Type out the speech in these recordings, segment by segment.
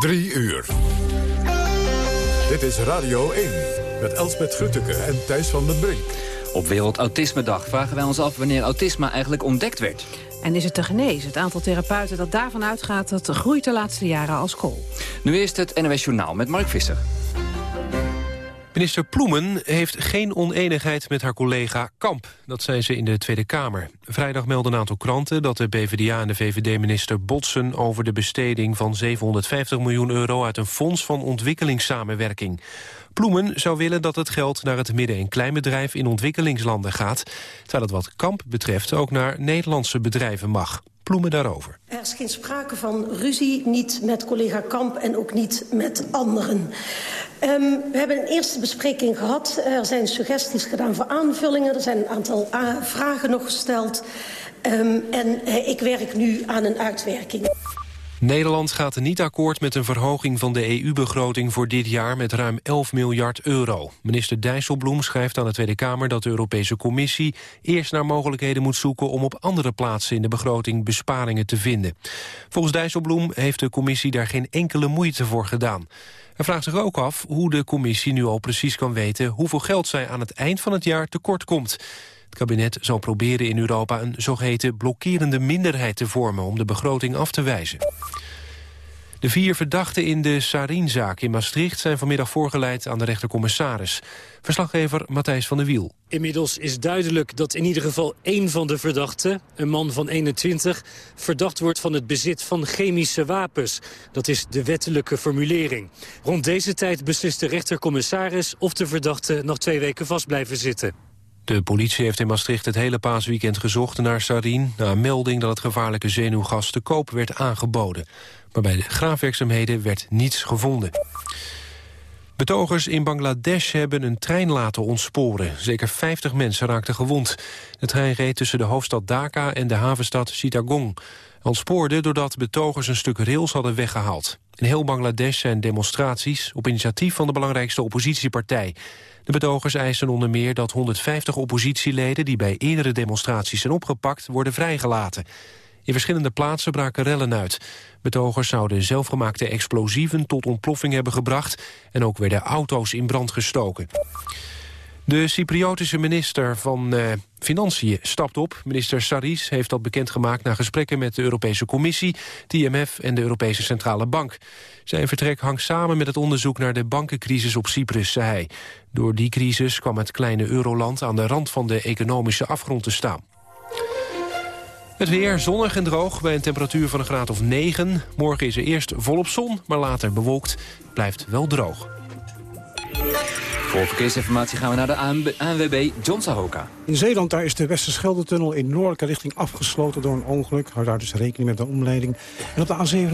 Drie uur. Dit is Radio 1 met Elsbeth Grutteke en Thijs van den Brink. Op Wereld Autisme-dag vragen wij ons af wanneer autisme eigenlijk ontdekt werd. En is het te genezen? Het aantal therapeuten dat daarvan uitgaat... dat groeit de laatste jaren als kool. Nu eerst het NOS Journaal met Mark Visser. Minister Ploemen heeft geen oneenigheid met haar collega Kamp. Dat zei ze in de Tweede Kamer. Vrijdag meldden een aantal kranten dat de PvdA en de VVD-minister botsen... over de besteding van 750 miljoen euro uit een fonds van ontwikkelingssamenwerking. Ploemen zou willen dat het geld naar het midden- en kleinbedrijf in ontwikkelingslanden gaat... terwijl het wat Kamp betreft ook naar Nederlandse bedrijven mag. Ploemen daarover. Er is geen sprake van ruzie, niet met collega Kamp en ook niet met anderen. Um, we hebben een eerste bespreking gehad. Er zijn suggesties gedaan voor aanvullingen. Er zijn een aantal vragen nog gesteld. Um, en uh, ik werk nu aan een uitwerking. Nederland gaat niet akkoord met een verhoging van de EU-begroting voor dit jaar met ruim 11 miljard euro. Minister Dijsselbloem schrijft aan de Tweede Kamer dat de Europese Commissie eerst naar mogelijkheden moet zoeken om op andere plaatsen in de begroting besparingen te vinden. Volgens Dijsselbloem heeft de Commissie daar geen enkele moeite voor gedaan. Hij vraagt zich ook af hoe de Commissie nu al precies kan weten hoeveel geld zij aan het eind van het jaar tekort komt. Het kabinet zal proberen in Europa een zogeheten blokkerende minderheid te vormen... om de begroting af te wijzen. De vier verdachten in de Sarinzaak in Maastricht zijn vanmiddag voorgeleid aan de rechtercommissaris. Verslaggever Matthijs van der Wiel. Inmiddels is duidelijk dat in ieder geval één van de verdachten, een man van 21, verdacht wordt van het bezit van chemische wapens. Dat is de wettelijke formulering. Rond deze tijd beslist de rechtercommissaris of de verdachten nog twee weken vast blijven zitten. De politie heeft in Maastricht het hele paasweekend gezocht naar Sarin... na een melding dat het gevaarlijke zenuwgas te koop werd aangeboden. Maar bij de graafwerkzaamheden werd niets gevonden. Betogers in Bangladesh hebben een trein laten ontsporen. Zeker 50 mensen raakten gewond. De trein reed tussen de hoofdstad Dhaka en de havenstad Chittagong. Ontspoorde doordat betogers een stuk rails hadden weggehaald. In heel Bangladesh zijn demonstraties op initiatief van de belangrijkste oppositiepartij. De betogers eisen onder meer dat 150 oppositieleden... die bij eerdere demonstraties zijn opgepakt, worden vrijgelaten. In verschillende plaatsen braken rellen uit. Betogers zouden zelfgemaakte explosieven tot ontploffing hebben gebracht... en ook werden auto's in brand gestoken. De Cypriotische minister van uh, Financiën stapt op. Minister Saris heeft dat bekendgemaakt na gesprekken met de Europese Commissie, het IMF en de Europese Centrale Bank. Zijn vertrek hangt samen met het onderzoek naar de bankencrisis op Cyprus, zei hij. Door die crisis kwam het kleine euroland aan de rand van de economische afgrond te staan. Het weer zonnig en droog bij een temperatuur van een graad of 9. Morgen is er eerst volop zon, maar later bewolkt. Blijft wel droog. Voor verkeersinformatie gaan we naar de ANWB John Sahoka. In Zeeland daar is de Westerschelde-tunnel in noordelijke richting afgesloten door een ongeluk. Hou daar dus rekening met een omleiding. En op de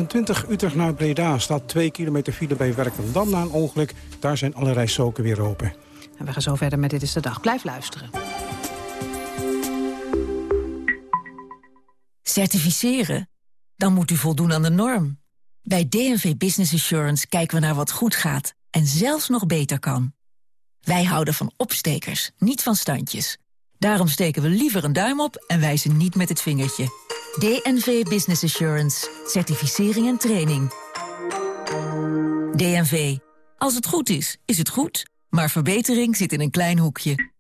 A27 Utrecht naar Breda staat 2 kilometer file bij Werkendam na een ongeluk. Daar zijn alle rijstroken weer open. En we gaan zo verder met Dit is de Dag. Blijf luisteren. Certificeren? Dan moet u voldoen aan de norm. Bij DNV Business Assurance kijken we naar wat goed gaat en zelfs nog beter kan. Wij houden van opstekers, niet van standjes. Daarom steken we liever een duim op en wijzen niet met het vingertje. DNV Business Assurance. Certificering en training. DNV. Als het goed is, is het goed. Maar verbetering zit in een klein hoekje.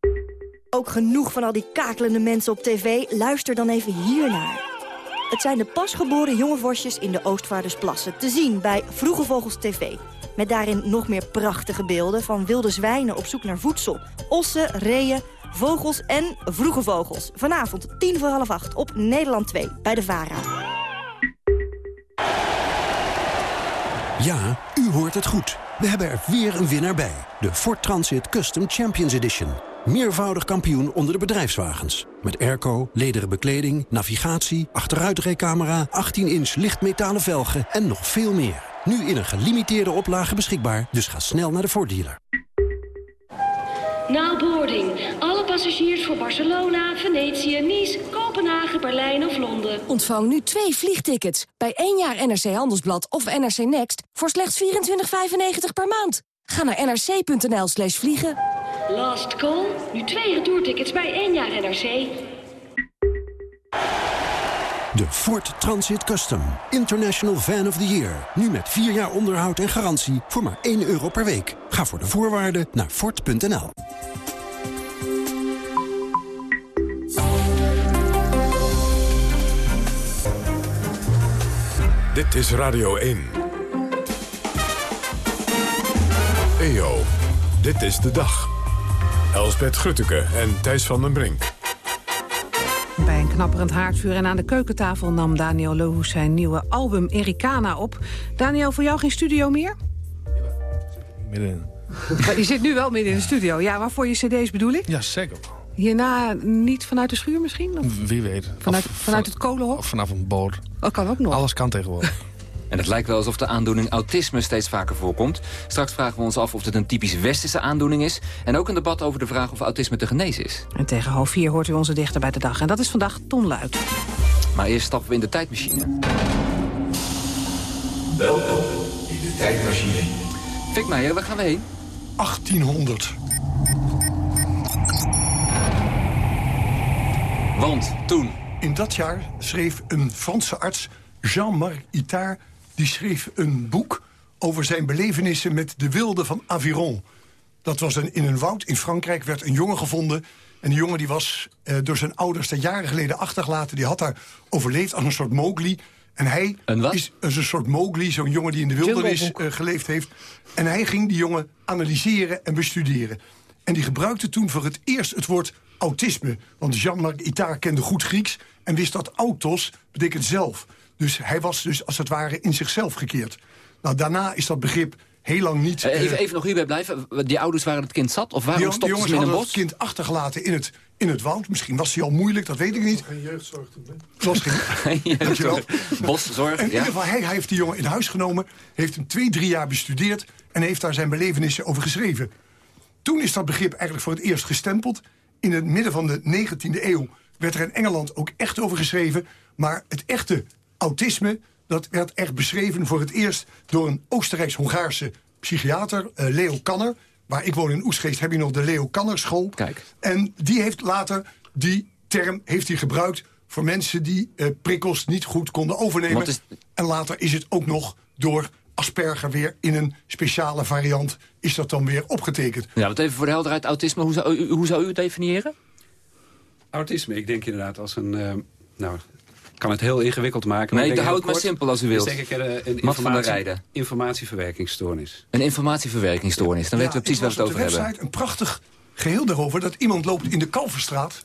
Ook genoeg van al die kakelende mensen op tv? Luister dan even hiernaar. Het zijn de pasgeboren jonge vosjes in de Oostvaardersplassen. Te zien bij Vroege Vogels TV. Met daarin nog meer prachtige beelden van wilde zwijnen op zoek naar voedsel. Ossen, reeën, vogels en vroege vogels. Vanavond tien voor half acht op Nederland 2 bij de VARA. Ja, u hoort het goed. We hebben er weer een winnaar bij. De Ford Transit Custom Champions Edition. Meervoudig kampioen onder de bedrijfswagens. Met airco, lederen bekleding, navigatie, achteruitrijcamera... 18-inch lichtmetalen velgen en nog veel meer. Nu in een gelimiteerde oplage beschikbaar, dus ga snel naar de voordealer. Na boarding. Alle passagiers voor Barcelona, Venetië, Nice, Kopenhagen, Berlijn of Londen. Ontvang nu twee vliegtickets bij één jaar NRC Handelsblad of NRC Next... voor slechts 24,95 per maand. Ga naar nrc.nl slash vliegen. Last call. Nu twee retourtickets bij één jaar NRC. De Ford Transit Custom. International Van of the Year. Nu met 4 jaar onderhoud en garantie voor maar 1 euro per week. Ga voor de voorwaarden naar Ford.nl. Dit is Radio 1. EO, dit is de dag. Elsbeth Grutteke en Thijs van den Brink. Bij een knapperend haardvuur en aan de keukentafel nam Daniel Lohuus zijn nieuwe album Ericana op. Daniel, voor jou geen studio meer? Midden. Die zit nu wel midden in de studio. Ja, waarvoor je cd's bedoel ik? Ja, zeker. Hierna niet vanuit de schuur misschien? Of Wie weet. vanuit, Of vanuit het kolenhok? Of vanaf een boot. Dat kan ook nog. Alles kan tegenwoordig. En het lijkt wel alsof de aandoening autisme steeds vaker voorkomt. Straks vragen we ons af of het een typisch westerse aandoening is. En ook een debat over de vraag of autisme te genezen is. En tegen half vier hoort u onze dichter bij de dag. En dat is vandaag Ton Luit. Maar eerst stappen we in de tijdmachine. Welkom in de tijdmachine. Fik Meijer, waar gaan we heen? 1800. Want toen... In dat jaar schreef een Franse arts, Jean-Marc Itard... die schreef een boek over zijn belevenissen met de wilde van Aviron. Dat was een, in een woud in Frankrijk werd een jongen gevonden... en die jongen die was eh, door zijn ouders daar jaren geleden achtergelaten. Die had daar overleefd als een soort Mowgli... En hij is, is een soort Mowgli, zo'n jongen die in de wildernis eh, geleefd heeft. En hij ging die jongen analyseren en bestuderen. En die gebruikte toen voor het eerst het woord autisme. Want Jean-Marc Itard kende goed Grieks en wist dat autos betekent zelf. Dus hij was dus als het ware in zichzelf gekeerd. Nou, daarna is dat begrip heel lang niet... Eh, Even, eh, even nog hierbij blijven. Die ouders waren het kind zat? Of waarom die stopten jongens ze in hadden een het bos? kind achtergelaten in het, in het woud. Misschien was hij al moeilijk, dat weet ik niet. Geen jeugdzorg toen, hè? Het was geen... Dankjewel. Boszorg, En in ja. ieder geval, hij, hij heeft die jongen in huis genomen... heeft hem twee, drie jaar bestudeerd... en heeft daar zijn belevenissen over geschreven. Toen is dat begrip eigenlijk voor het eerst gestempeld. In het midden van de 19e eeuw werd er in Engeland ook echt over geschreven. Maar het echte autisme, dat werd echt beschreven voor het eerst... door een Oostenrijks-Hongaarse psychiater, eh, Leo Kanner. Waar ik woon in Oesgeest heb je nog de Leo Kanner school. Kijk. En die heeft later die term heeft hij gebruikt voor mensen die eh, prikkels niet goed konden overnemen. Is- En later is het ook nog door Asperger weer in een speciale variant... is dat dan weer opgetekend. Ja, wat even voor de helderheid. Autisme, hoe zou u, hoe zou u het definiëren? Autisme, ik denk inderdaad als een... eh, nou, kan het heel ingewikkeld maken. Nee, hou het maar simpel als u is wilt. denk ik eh, een informatie, Rijden. informatieverwerkingsstoornis. Een informatieverwerkingsstoornis. Dan Ja, weten we precies waar we het over op de hebben. website een prachtig geheel daarover... dat iemand loopt in de Kalverstraat...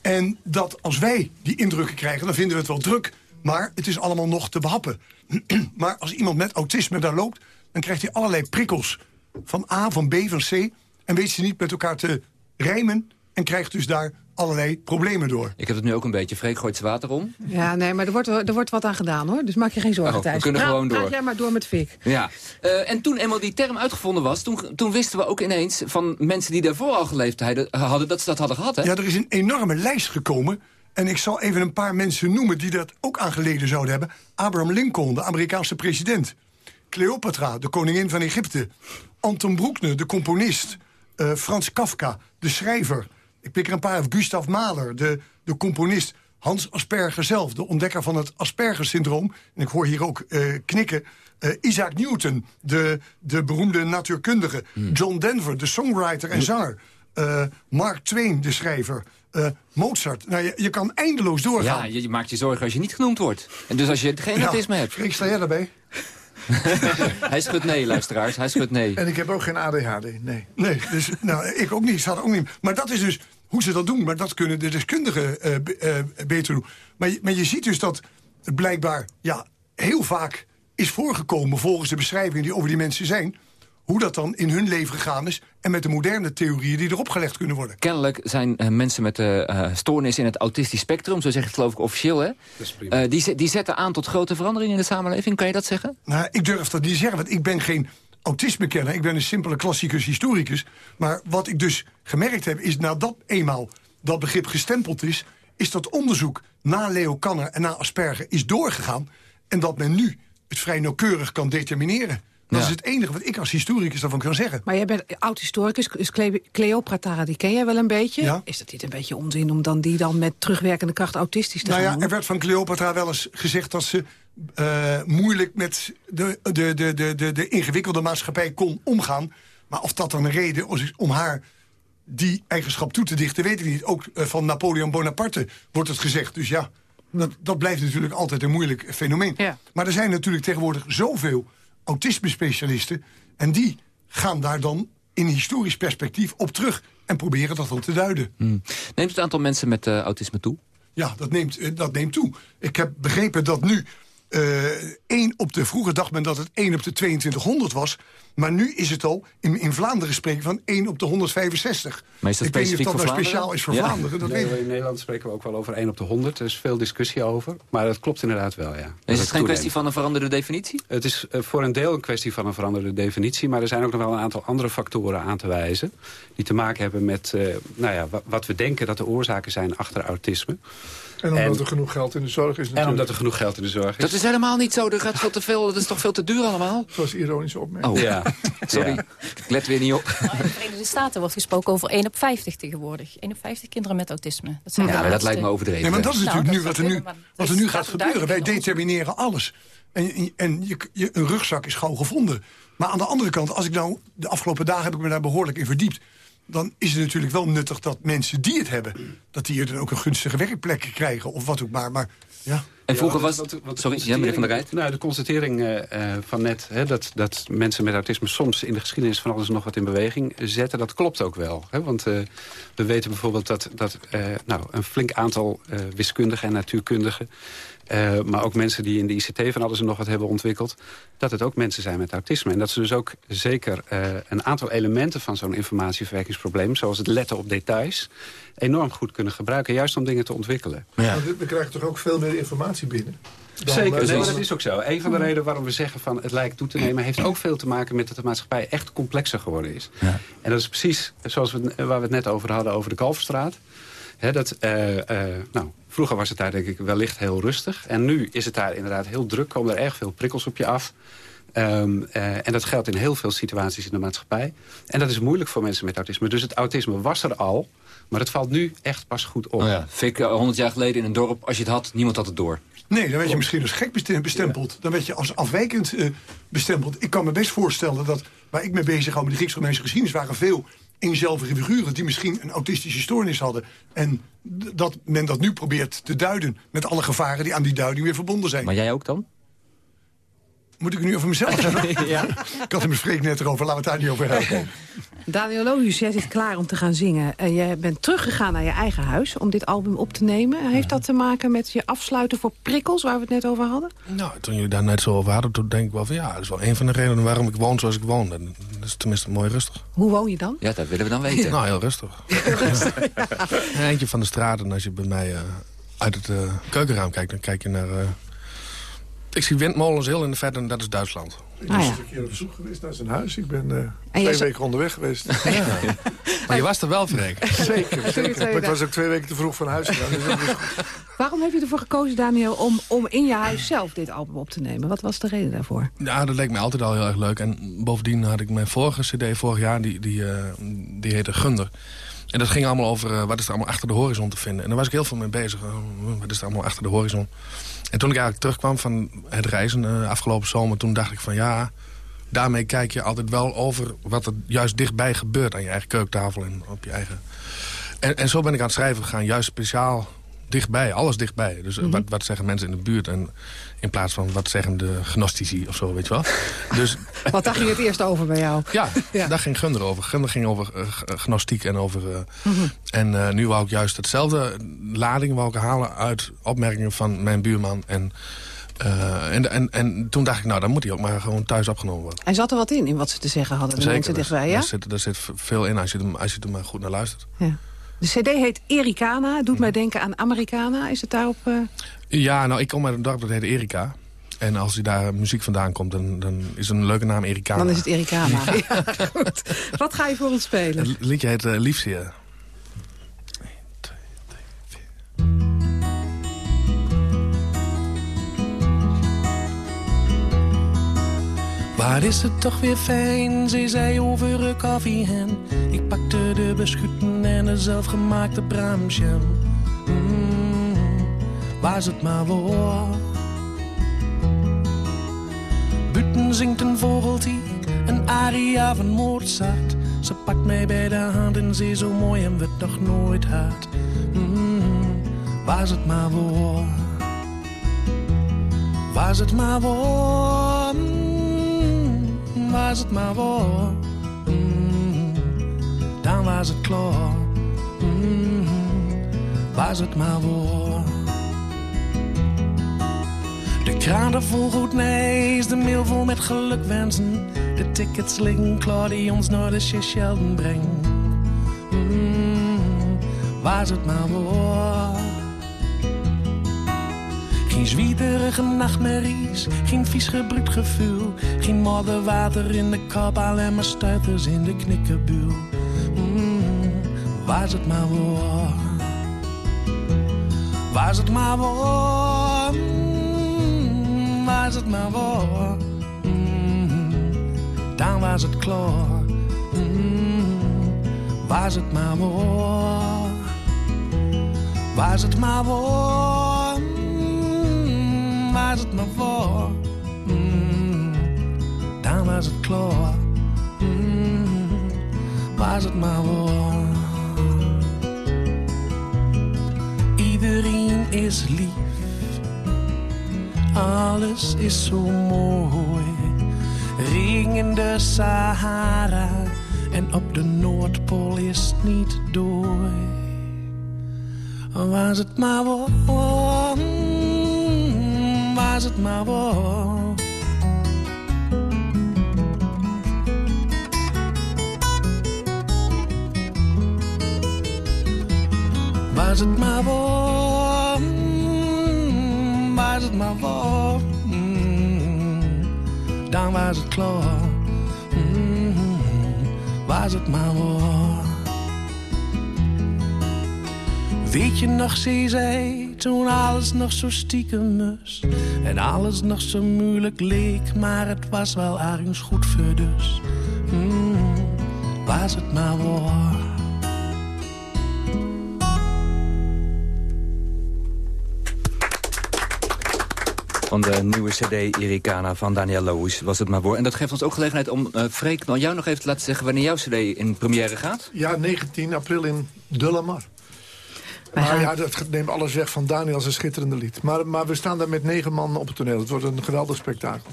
en dat als wij die indrukken krijgen, dan vinden we het wel druk... maar het is allemaal nog te behappen. maar als iemand met autisme daar loopt... dan krijgt hij allerlei prikkels van A, van B, van C... en weet ze niet met elkaar te rijmen... en krijgt dus daar allerlei problemen door. Ik heb het nu ook een beetje. Freek gooit zijn water om. Ja, nee, maar er wordt, er wordt wat aan gedaan, hoor. Dus maak je geen zorgen, Oh, we Thijs. kunnen Praat- gewoon door. Praat jij maar door met Fik. Ja, Eh, en toen eenmaal die term uitgevonden was... Toen, toen wisten we ook ineens van mensen die daarvoor al geleefd hadden... dat ze dat hadden gehad, hè? Ja, er is een enorme lijst gekomen. En ik zal even een paar mensen noemen die dat ook aangeleden zouden hebben. Abraham Lincoln, de Amerikaanse president. Cleopatra, de koningin van Egypte. Anton Broekne, de componist. Eh, Frans Kafka, de schrijver. Ik pik er een paar af. Gustav Mahler, de, de componist. Hans Asperger zelf, de ontdekker van het Asperger-syndroom. En ik hoor hier ook eh, knikken. Eh, Isaac Newton, de, de beroemde natuurkundige. John Denver, de songwriter en zanger. Eh, Mark Twain, de schrijver. Mozart. Nou, je, je kan eindeloos doorgaan. Ja, je, je maakt je zorgen als je niet genoemd wordt. En dus als je geen Ja, autisme hebt. Freek, sta jij daarbij? Hij schudt nee, luisteraars. Hij schudt nee. En ik heb ook geen ADHD, nee. Nee, dus, nou, ik ook niet. Er ook niet. Maar dat is dus hoe ze dat doen. Maar dat kunnen de deskundigen eh, eh, beter doen. Maar, je- maar je ziet dus dat het blijkbaar ja, heel vaak is voorgekomen... volgens de beschrijvingen die over die mensen zijn... hoe dat dan in hun leven gegaan is... en met de moderne theorieën die erop gelegd kunnen worden. Kennelijk zijn eh, mensen met de eh, stoornis in het autistisch spectrum... zo zeg je het geloof ik officieel, hè? is prima. Eh, die, die zetten aan tot grote veranderingen in de samenleving. Kan je dat zeggen? Nou, ik durf dat niet zeggen, want ik ben geen autismekenner. Ik ben een simpele klassicus historicus. Maar wat ik dus gemerkt heb, is nadat eenmaal dat begrip gestempeld is... is dat onderzoek na Leo Kanner en na Asperger is doorgegaan... en dat men nu het vrij nauwkeurig kan determineren. Dat is het enige wat ik als historicus daarvan kan zeggen. Maar jij bent oud-historicus, dus Cle- Cleopatra, die ken jij wel een beetje. Ja. Is dat niet een beetje onzin om dan die dan met terugwerkende kracht autistisch te Nou gaan ja, er werd van Cleopatra wel eens gezegd dat ze eh, moeilijk met de, de, de, de, de, de ingewikkelde maatschappij kon omgaan. Maar of dat dan een reden is om haar die eigenschap toe te dichten, weet ik niet. Ook eh, van Napoleon Bonaparte wordt het gezegd. Dus ja, dat, dat blijft natuurlijk altijd een moeilijk fenomeen. Maar er zijn natuurlijk tegenwoordig zoveel autisme-specialisten... en die gaan daar dan in historisch perspectief op terug... en proberen dat dan te duiden. Hmm. Neemt het aantal mensen met eh, autisme toe? Ja, dat neemt, eh, dat neemt toe. Ik heb begrepen dat nu één op de... Vroeger dacht men dat het 1 op de 2200 was. Maar nu is het al, in, in Vlaanderen spreken van 1 op de 165. Maar is dat ik weet niet of specifiek dat voor nou speciaal Vlaanderen? is voor Ja. Vlaanderen. Dat Nee, weet ik. in Nederland spreken we ook wel over 1 op de 100. Er is veel discussie over. Maar dat klopt inderdaad wel, ja. Is het geen kwestie van een veranderde definitie? Het is eh, voor een deel een kwestie van een veranderde definitie. Maar er zijn ook nog wel een aantal andere factoren aan te wijzen. Die te maken hebben met eh, nou ja, wa- wat we denken dat de oorzaken zijn achter autisme. En omdat En- er genoeg geld in de zorg is natuurlijk. En omdat er genoeg geld in de zorg is. Dat is helemaal niet zo. Er gaat veel te veel. Dat is toch veel te duur allemaal? Dat was ironische opmerking. Oh, Ja. sorry. Ja. Ik let weer niet op. In de Verenigde Staten wordt gesproken over 1 op 50 tegenwoordig. 1 op 50 kinderen met autisme. Dat zijn Ja, maar dat lijkt me overdreven. Nee, maar dat is Nou, natuurlijk dat nu wat er nu, wat er nu gaat gebeuren. Wij determineren alles. En, en je, je, een rugzak is gauw gevonden. Maar aan de andere kant, als ik nou... de afgelopen dagen heb ik me daar behoorlijk in verdiept... dan is het natuurlijk wel nuttig dat mensen die het hebben... dat die hier dan ook een gunstige werkplek krijgen of wat ook maar. Maar ja... En vroeger Ja, was... want de Sorry, ja, meneer Van der Rijt. Nou, de constatering eh, eh, van net, hè, dat, dat mensen met autisme soms in de geschiedenis van alles nog wat in beweging zetten, dat klopt ook wel. Hè? Want eh, we weten bijvoorbeeld dat, dat eh, nou, een flink aantal eh, wiskundigen en natuurkundigen, eh, maar ook mensen die in de ICT van alles en nog wat hebben ontwikkeld, dat het ook mensen zijn met autisme. En dat ze dus ook zeker eh, een aantal elementen van zo'n informatieverwerkingsprobleem, zoals het letten op details, enorm goed kunnen gebruiken, juist om dingen te ontwikkelen. Want We krijgen toch ook veel meer informatie binnen. dan, Zeker, eh, nee, maar dat is ook zo. Een van de redenen waarom we zeggen van het lijkt toe te nemen... heeft ook veel te maken met dat de maatschappij echt complexer geworden is. En dat is precies zoals we, waar we het net over hadden over de Kalverstraat. Hè, dat, eh, eh, nou, vroeger was het daar denk ik wellicht heel rustig. En nu is het daar inderdaad heel druk. Komen er erg veel prikkels op je af. Ehm, eh, en dat geldt in heel veel situaties in de maatschappij. En dat is moeilijk voor mensen met autisme. Dus het autisme was er al. Maar het valt nu echt pas goed op. Oh ja. Fik, eh, 100 jaar geleden in een dorp, als je het had, niemand had het door. Nee, dan werd je misschien als gek bestem- bestempeld. Dan werd je als afwijkend eh, bestempeld. Ik kan me best voorstellen dat waar ik mee bezig hou met de Grieks-Romeinse geschiedenis... waren veel eenzelvige figuren die misschien een autistische stoornis hadden. En dat men dat nu probeert te duiden met alle gevaren die aan die duiding weer verbonden zijn. Maar jij ook dan? Moet ik het nu over mezelf hebben? Ja. Ik had hem bespreken net erover, laten we het daar niet over hebben. Daniel Lohuus, jij zit klaar om te gaan zingen. En je bent teruggegaan naar je eigen huis om dit album op te nemen. Heeft dat te maken met je afsluiten voor prikkels, waar we het net over hadden? Nou, toen jullie daar net zo over hadden, toen denk ik wel van... ja, dat is wel een van de redenen waarom ik woon zoals ik woon. En Dat is tenminste mooi rustig. Hoe woon je dan? Ja, dat willen we dan weten. Nou, heel rustig. Een eindje van de straat en als je bij mij eh, uit het eh, keukenraam kijkt... dan kijk je naar... eh, ik zie windmolens heel in de verte en dat is Duitsland. Ik Ah, was ja. een keer op bezoek geweest naar zijn huis. Ik ben eh, twee zo- weken onderweg geweest. Maar je was er wel, Freek. zeker, zeker. Maar ik was ook twee weken te vroeg van huis gegaan. Dus. Waarom heb je ervoor gekozen, Daniel, om, om in je huis zelf dit album op te nemen? Wat was de reden daarvoor? Ja, dat leek me altijd al heel erg leuk. En bovendien had ik mijn vorige cd vorig jaar, die, die, eh, die heette Gunder. En dat ging allemaal over eh, wat is er allemaal achter de horizon te vinden. En daar was ik heel veel mee bezig. Eh, wat is er allemaal achter de horizon? En toen ik eigenlijk terugkwam van het reizen eh, afgelopen zomer... toen dacht ik van ja, daarmee kijk je altijd wel over... wat er juist dichtbij gebeurt aan je eigen keukentafel en op je eigen... En, en zo ben ik aan het schrijven gegaan, juist speciaal dichtbij, alles dichtbij. Dus eh, wat, wat zeggen mensen in de buurt en in plaats van wat zeggen de gnostici of zo, weet je wel. Dus Want daar ging het eerst over bij jou. ja, daar ging Gunder over. Gunder ging over eh, g- gnostiek en over... eh, Mhm. En eh, nu wou ik juist hetzelfde lading wou ik halen uit opmerkingen van mijn buurman. En, eh, en, en, en toen dacht ik, nou, dan moet hij ook maar gewoon thuis opgenomen worden. En zat er wat in, in wat ze te zeggen hadden, de mensen daar- dichtbij, ja? daar, zit, daar zit veel in als je, er, als je er maar goed naar luistert. ja? De cd heet Ericana, het doet mij denken aan Americana. Is het daarop... eh, Ja, nou, ik kom uit een dorp dat heet Erika. En als je daar muziek vandaan komt, dan, dan is het een leuke naam Erika. Dan is het Ericana. Ja. goed. Wat ga je voor ons spelen? Het liedje heet uh, Liefzeer. Waar is het toch weer fijn, zei zij over een koffie heen. Ik pakte de beschutten en de zelfgemaakte bramjam. Mm, waar het maar voor. Buiten zingt een vogeltje, een aria van Mozart. Ze pakt mij bij de hand en ze zo mooi en wordt nog nooit hard. Mm, was het maar voor. Was het maar voor. Mm, was het maar voor. Mm, dan was het klaar. Mm, was het maar voor. De kraan vol goed nees, de mail vol met gelukwensen. De tickets liggen klaar die ons naar de Seychellen brengen. Mm, was het maar voor. Geen zwieterige nachtmerries, geen vies gebruikt gevoel. Geen modderwater in de kop, alleen maar stuiters in de knikkenbuul. Mm, was het maar voor. Was het maar voor. Mm, was het maar. Mm, dan was het klaar. Mm, was het maar voor. Was het maar voor. Was het maar voor. Mm, dan was het klaar. Mm, was het maar voor. Iedereen is lief. Alles is zo mooi. Regen in de Sahara en op de Noordpool is het niet door. Was het maar waar, was het maar waar. Was het maar waar, mm, was het maar waar. mm, Dan was het klaar. Mm, was het maar waar. Weet je nog, zei zij, toen alles nog zo stiekem was. En alles nog zo moeilijk leek, maar het was wel ergens goed voor dus. Mm, was het maar waar. Van de nieuwe cd Iricana van Daniel Loos was het maar voor. En dat geeft ons ook gelegenheid om, uh, Freek, nou jou nog even te laten zeggen... wanneer jouw cd in première gaat? Ja, 19 april in De La Maar ja, dat neemt alles weg van Daniel zijn schitterende lied. Maar, maar we staan daar met negen man op het toneel. Het wordt een geweldig spektakel.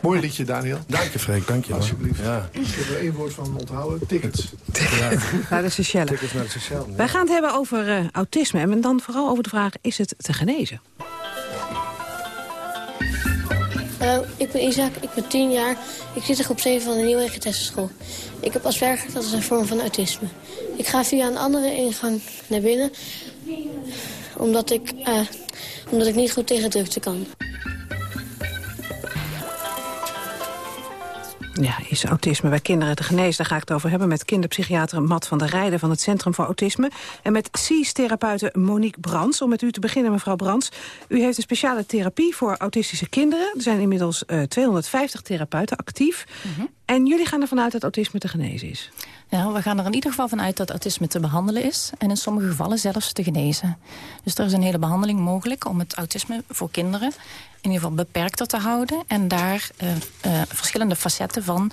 Mooi liedje, Daniel. Dank je, Freek. Dank je. Alsjeblieft. Ja. Ik heb er één woord van onthouden. Tickets. Ja. Naar de Seychelles. Tickets naar de Seychelles. Wij gaan het hebben over uh, autisme. En dan vooral over de vraag, is het te genezen? Hallo, ik ben Isaac, ik ben 10 jaar. Ik zit in groep 7 van de Nieuwe School. Ik heb Asperger, dat is een vorm van autisme. Ik ga via een andere ingang naar binnen, omdat ik, uh, omdat ik niet goed tegen drukte kan. Ja, is autisme bij kinderen te genezen? Daar ga ik het over hebben met kinderpsychiater Matt van der Rijden... van het Centrum voor Autisme. En met CIS-therapeute Monique Brands. Om met u te beginnen, mevrouw Brands. U heeft een speciale therapie voor autistische kinderen. Er zijn inmiddels uh, 250 therapeuten actief. Mm -hmm. En jullie gaan ervan uit dat autisme te genezen is? Ja, we gaan er in ieder geval vanuit dat autisme te behandelen is. En in sommige gevallen zelfs te genezen. Dus er is een hele behandeling mogelijk om het autisme voor kinderen in ieder geval beperkter te houden. En daar uh, uh, verschillende facetten van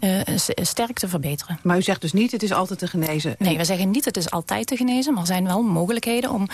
uh, sterk te verbeteren. Maar u zegt dus niet, het is altijd te genezen? Nee, we zeggen niet, het is altijd te genezen. Maar er zijn wel mogelijkheden om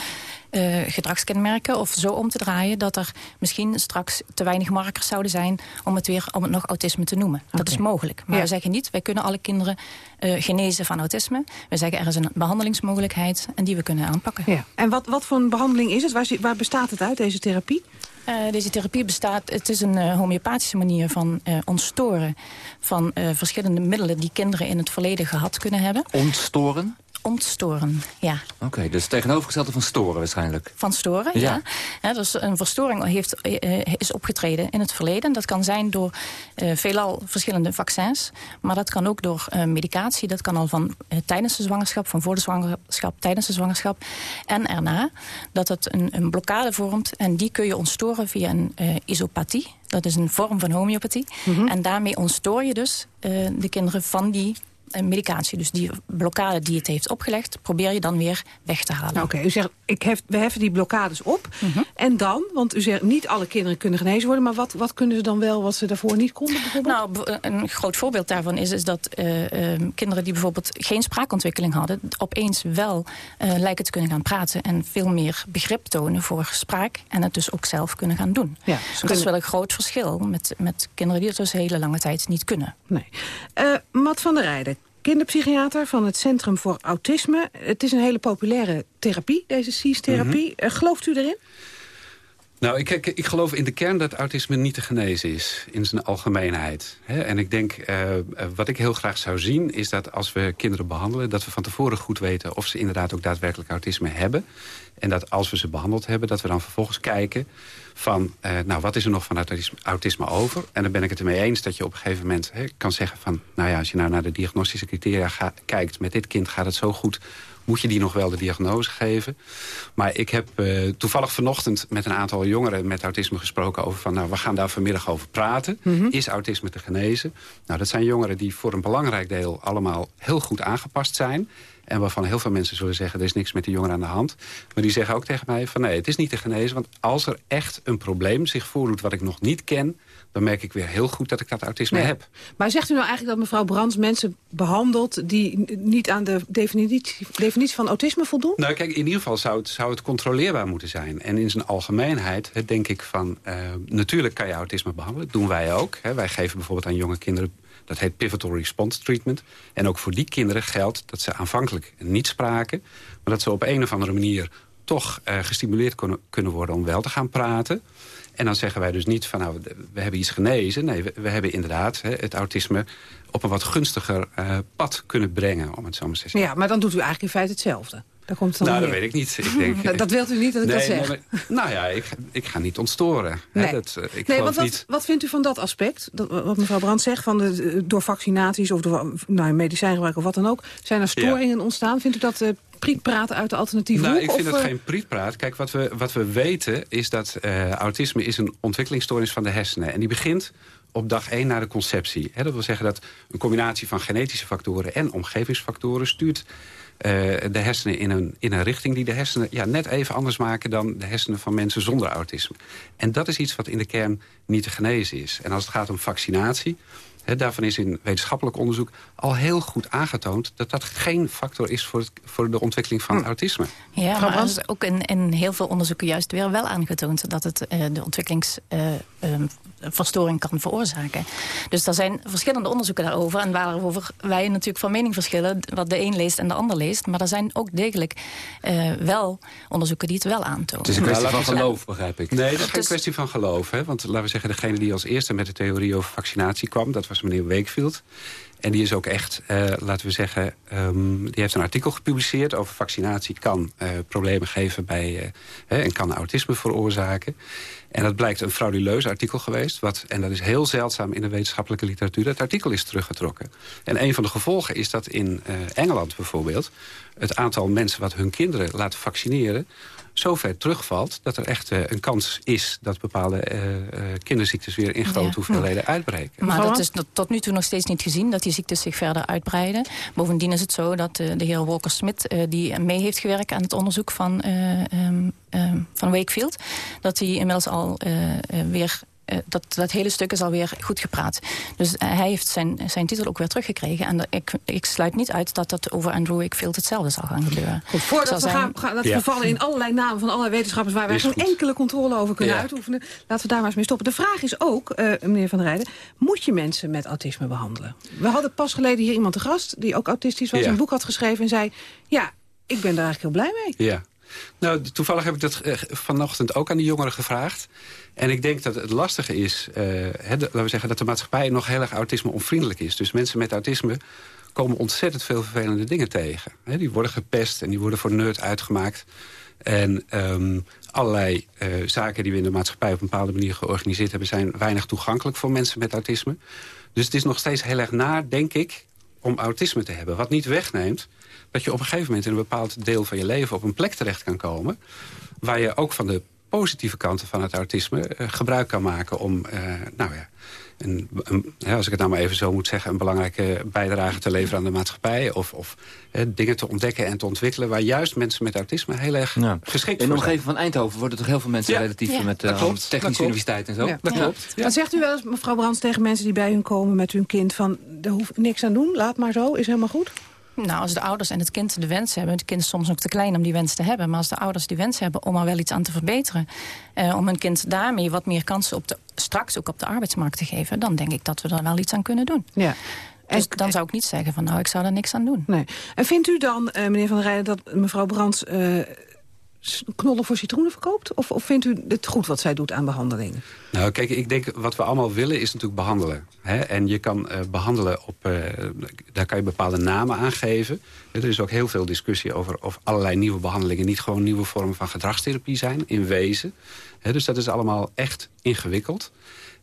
uh, gedragskenmerken of zo om te draaien... dat er misschien straks te weinig markers zouden zijn... om het weer om het nog autisme te noemen. Okay. Dat is mogelijk. Maar ja. we zeggen niet, wij kunnen alle kinderen uh, genezen van autisme. We zeggen, er is een behandelingsmogelijkheid en die we kunnen aanpakken. Ja. En wat, wat voor een behandeling is het? Waar, waar bestaat het uit, deze therapie? Uh, deze therapie bestaat, het is een uh, homeopathische manier van uh, ontstoren van verschillende middelen die kinderen in het verleden gehad kunnen hebben. Ontstoren? Ontstoren, ja. Oké, dus tegenovergestelde van storen waarschijnlijk. Van storen, ja. ja. dus een verstoring heeft, uh, is opgetreden in het verleden. Dat kan zijn door uh, veelal verschillende vaccins. Maar dat kan ook door uh, medicatie. Dat kan al van tijdens de zwangerschap, van voor de zwangerschap, tijdens de zwangerschap. En erna dat het een, een blokkade vormt. En die kun je ontstoren via een isopathie. Dat is een vorm van homeopathie. Mm -hmm. En daarmee ontstoor je dus de kinderen van die medicatie. Dus die blokkade die het heeft opgelegd, probeer je dan weer weg te halen. Oké, u zegt, ik hef, we heffen die blokkades op. Mhm. En dan, want u zegt, niet alle kinderen kunnen genezen worden... maar wat, wat kunnen ze dan wel wat ze daarvoor niet konden bijvoorbeeld? Nou, een groot voorbeeld daarvan is, is dat uh, uh, kinderen die bijvoorbeeld geen spraakontwikkeling hadden... opeens wel uh, lijken te kunnen gaan praten... en veel meer begrip tonen voor spraak... en het dus ook zelf kunnen gaan doen. Ja, dat kunnen... is wel een groot verschil met, met kinderen die het dus hele lange tijd niet kunnen. Nee. Mat van der Rijden, kinderpsychiater van het Centrum voor Autisme. Het is een hele populaire therapie, deze CIS-therapie. Mhm. Uh, gelooft u erin? Nou, ik, ik, geloof in de kern dat autisme niet te genezen is, in zijn algemeenheid. He, en ik denk, uh, wat ik heel graag zou zien, is dat als we kinderen behandelen... dat we van tevoren goed weten of ze inderdaad ook daadwerkelijk autisme hebben. En dat als we ze behandeld hebben, dat we dan vervolgens kijken van... Uh, nou, wat is er nog van autisme, over? En dan ben ik het ermee eens dat je op een gegeven moment kan zeggen van... nou ja, als je nou naar de diagnostische criteria kijkt... met dit kind gaat het zo goed moet je die nog wel de diagnose geven. Maar ik heb uh, toevallig vanochtend met een aantal jongeren met autisme gesproken over van, nou, we gaan daar vanmiddag over praten. Mhm. Mm -hmm. Is autisme te genezen? Nou, dat zijn jongeren die voor een belangrijk deel allemaal heel goed aangepast zijn. En waarvan heel veel mensen zullen zeggen, er is niks met die jongeren aan de hand. Maar die zeggen ook tegen mij van, nee, het is niet te genezen. Want als er echt een probleem zich voordoet wat ik nog niet ken dan merk ik weer heel goed dat ik dat autisme Nee. heb. Maar zegt u nou eigenlijk dat mevrouw Brands mensen behandelt... die niet aan de definitie, definitie van autisme voldoen? Nou kijk, in ieder geval zou het, zou het controleerbaar moeten zijn. En in zijn algemeenheid hè, denk ik van... Uh, natuurlijk kan je autisme behandelen, dat doen wij ook. Hè. Wij geven bijvoorbeeld aan jonge kinderen... dat heet pivotal response treatment. En ook voor die kinderen geldt dat ze aanvankelijk niet spraken... maar dat ze op een of andere manier toch uh, gestimuleerd kunnen, kunnen worden om wel te gaan praten... En dan zeggen wij dus niet van nou, we hebben iets genezen. Nee, we, we hebben inderdaad hè, het autisme op een wat gunstiger uh, pad kunnen brengen, om het zo maar te zeggen. Ja, maar dan doet u eigenlijk in feite hetzelfde. Daar komt het dan nou, dat weet ik niet. Ik denk, dat, dat wilt u niet dat ik nee, dat zeg? Nee, maar, nou ja, ik, ik ga niet ontstoren. Nee, hè, dat, uh, ik nee geloof wat, niet... wat vindt u van dat aspect? Dat, wat mevrouw Brandt zegt, van de, door vaccinaties of door nou, medicijngebruik of wat dan ook... zijn er storingen ja. ontstaan. Vindt u dat uh, prietpraten uit de alternatieve nou, hoek? ik vind of, dat uh... geen prietpraat. Kijk, wat we, wat we weten is dat uh, autisme is een ontwikkelingsstoornis van de hersenen. En die begint op dag 1 na de conceptie. He, dat wil zeggen dat een combinatie van genetische factoren en omgevingsfactoren stuurt uh, de hersenen in een, in een richting die de hersenen ja, net even anders maken dan de hersenen van mensen zonder autisme. En dat is iets wat in de kern niet te genezen is. En als het gaat om vaccinatie, He, daarvan is in wetenschappelijk onderzoek al heel goed aangetoond... dat dat geen factor is voor, het, voor de ontwikkeling van hm. autisme. Ja, maar er is ook in, in heel veel onderzoeken juist weer wel aangetoond... dat het uh, de ontwikkelingsverstoring uh, um, kan veroorzaken. Dus er zijn verschillende onderzoeken daarover... en waarover wij natuurlijk van mening verschillen... wat de een leest en de ander leest. Maar er zijn ook degelijk uh, wel onderzoeken die het wel aantonen. Het is een kwestie van geloof, begrijp ik. Nee, dat is geen kwestie van geloof. Hè? Want laten we zeggen, degene die als eerste met de theorie over vaccinatie kwam... dat was meneer Wakefield. En die is ook echt, uh, laten we zeggen, um, die heeft een artikel gepubliceerd over vaccinatie kan uh, problemen geven bij, uh, hè, en kan autisme veroorzaken. En dat blijkt een frauduleus artikel geweest. Wat, en dat is heel zeldzaam in de wetenschappelijke literatuur. Dat artikel is teruggetrokken. En een van de gevolgen is dat in Engeland bijvoorbeeld... het aantal mensen wat hun kinderen laten vaccineren zo ver terugvalt dat er echt uh, een kans is... dat bepaalde uh, uh, kinderziektes weer in grote ja. hoeveelheden uitbreken. Maar dat is tot nu toe nog steeds niet gezien... dat die ziektes zich verder uitbreiden. Bovendien is het zo dat de heer Walker-Smith... die mee heeft gewerkt aan het onderzoek van, um, um, van Wakefield... dat hij inmiddels al weer uh, dat, dat hele stuk is alweer goed gepraat. Dus uh, hij heeft zijn, zijn titel ook weer teruggekregen. En ik, ik sluit niet uit dat dat over Andrew Wakefield hetzelfde zal gaan gebeuren. Goed, voordat we zijn... gaan, gaan dat ja. vervallen in allerlei namen van allerlei wetenschappers... waar wij geen enkele controle over kunnen ja. uitoefenen... laten we daar maar eens mee stoppen. De vraag is ook, uh, meneer Van der Rijden... moet je mensen met autisme behandelen? We hadden pas geleden hier iemand te gast... die ook autistisch was, ja. een boek had geschreven en zei... ja, ik ben daar eigenlijk heel blij mee. Ja. Nou, toevallig heb ik dat uh, vanochtend ook aan die jongeren gevraagd. En ik denk dat het lastige is, de, laten we zeggen, dat de maatschappij nog heel erg autisme onvriendelijk is. Dus mensen met autisme komen ontzettend veel vervelende dingen tegen. die worden gepest en die worden voor nerd uitgemaakt. En ehm, allerlei uh, zaken die we in de maatschappij op een bepaalde manier georganiseerd hebben... zijn weinig toegankelijk voor mensen met autisme. Dus het is nog steeds heel erg naar, denk ik, om autisme te hebben. Wat niet wegneemt dat je op een gegeven moment... in een bepaald deel van je leven op een plek terecht kan komen... waar je ook van de positieve kanten van het autisme uh, gebruik kan maken... om, uh, nou ja, een, een, als ik het nou maar even zo moet zeggen... een belangrijke bijdrage te leveren aan de maatschappij... of, of dingen te ontdekken en te ontwikkelen... waar juist mensen met autisme heel erg ja. geschikt In de omgeving van Eindhoven worden toch heel veel mensen relatief... Ja. met uh, technische universiteit en zo? Dat klopt. Dan zegt u wel eens, mevrouw Brands, tegen mensen die bij u komen met hun kind... van, er hoeft niks aan doen, laat maar zo, is helemaal goed? Nou, als de ouders en het kind de wens hebben... het kind is soms ook te klein om die wens te hebben... maar als de ouders die wens hebben om er wel iets aan te verbeteren... Eh, om een kind daarmee wat meer kansen op de, straks ook op de arbeidsmarkt te geven... dan denk ik dat we er wel iets aan kunnen doen. Ja. Dus dan zou ik niet zeggen van nou, ik zou er niks aan doen. Nee. En vindt u dan, eh, meneer Van der Rijden, dat mevrouw Brands... Uh, knollen voor citroenen verkoopt? Of, of vindt u het goed wat zij doet aan behandelingen? Nou, kijk, ik denk wat we allemaal willen is natuurlijk behandelen. Hè? En je kan uh, behandelen op... Uh, daar kan je bepaalde namen aan geven. Er is ook heel veel discussie over of allerlei nieuwe behandelingen... niet gewoon nieuwe vormen van gedragstherapie zijn, in wezen. Hè? Dus dat is allemaal echt ingewikkeld.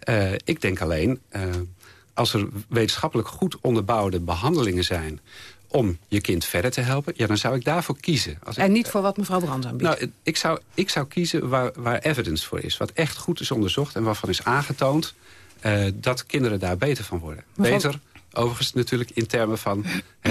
Uh, ik denk alleen, als er wetenschappelijk goed onderbouwde behandelingen zijn om je kind verder te helpen... Ja, dan zou ik daarvoor kiezen. Als en niet voor wat mevrouw Brands aanbiedt? Nou, ik zou, ik zou kiezen waar, waar evidence voor is. Wat echt goed is onderzocht en waarvan is aangetoond... Uh, dat kinderen daar beter van worden. Beter, overigens natuurlijk in termen van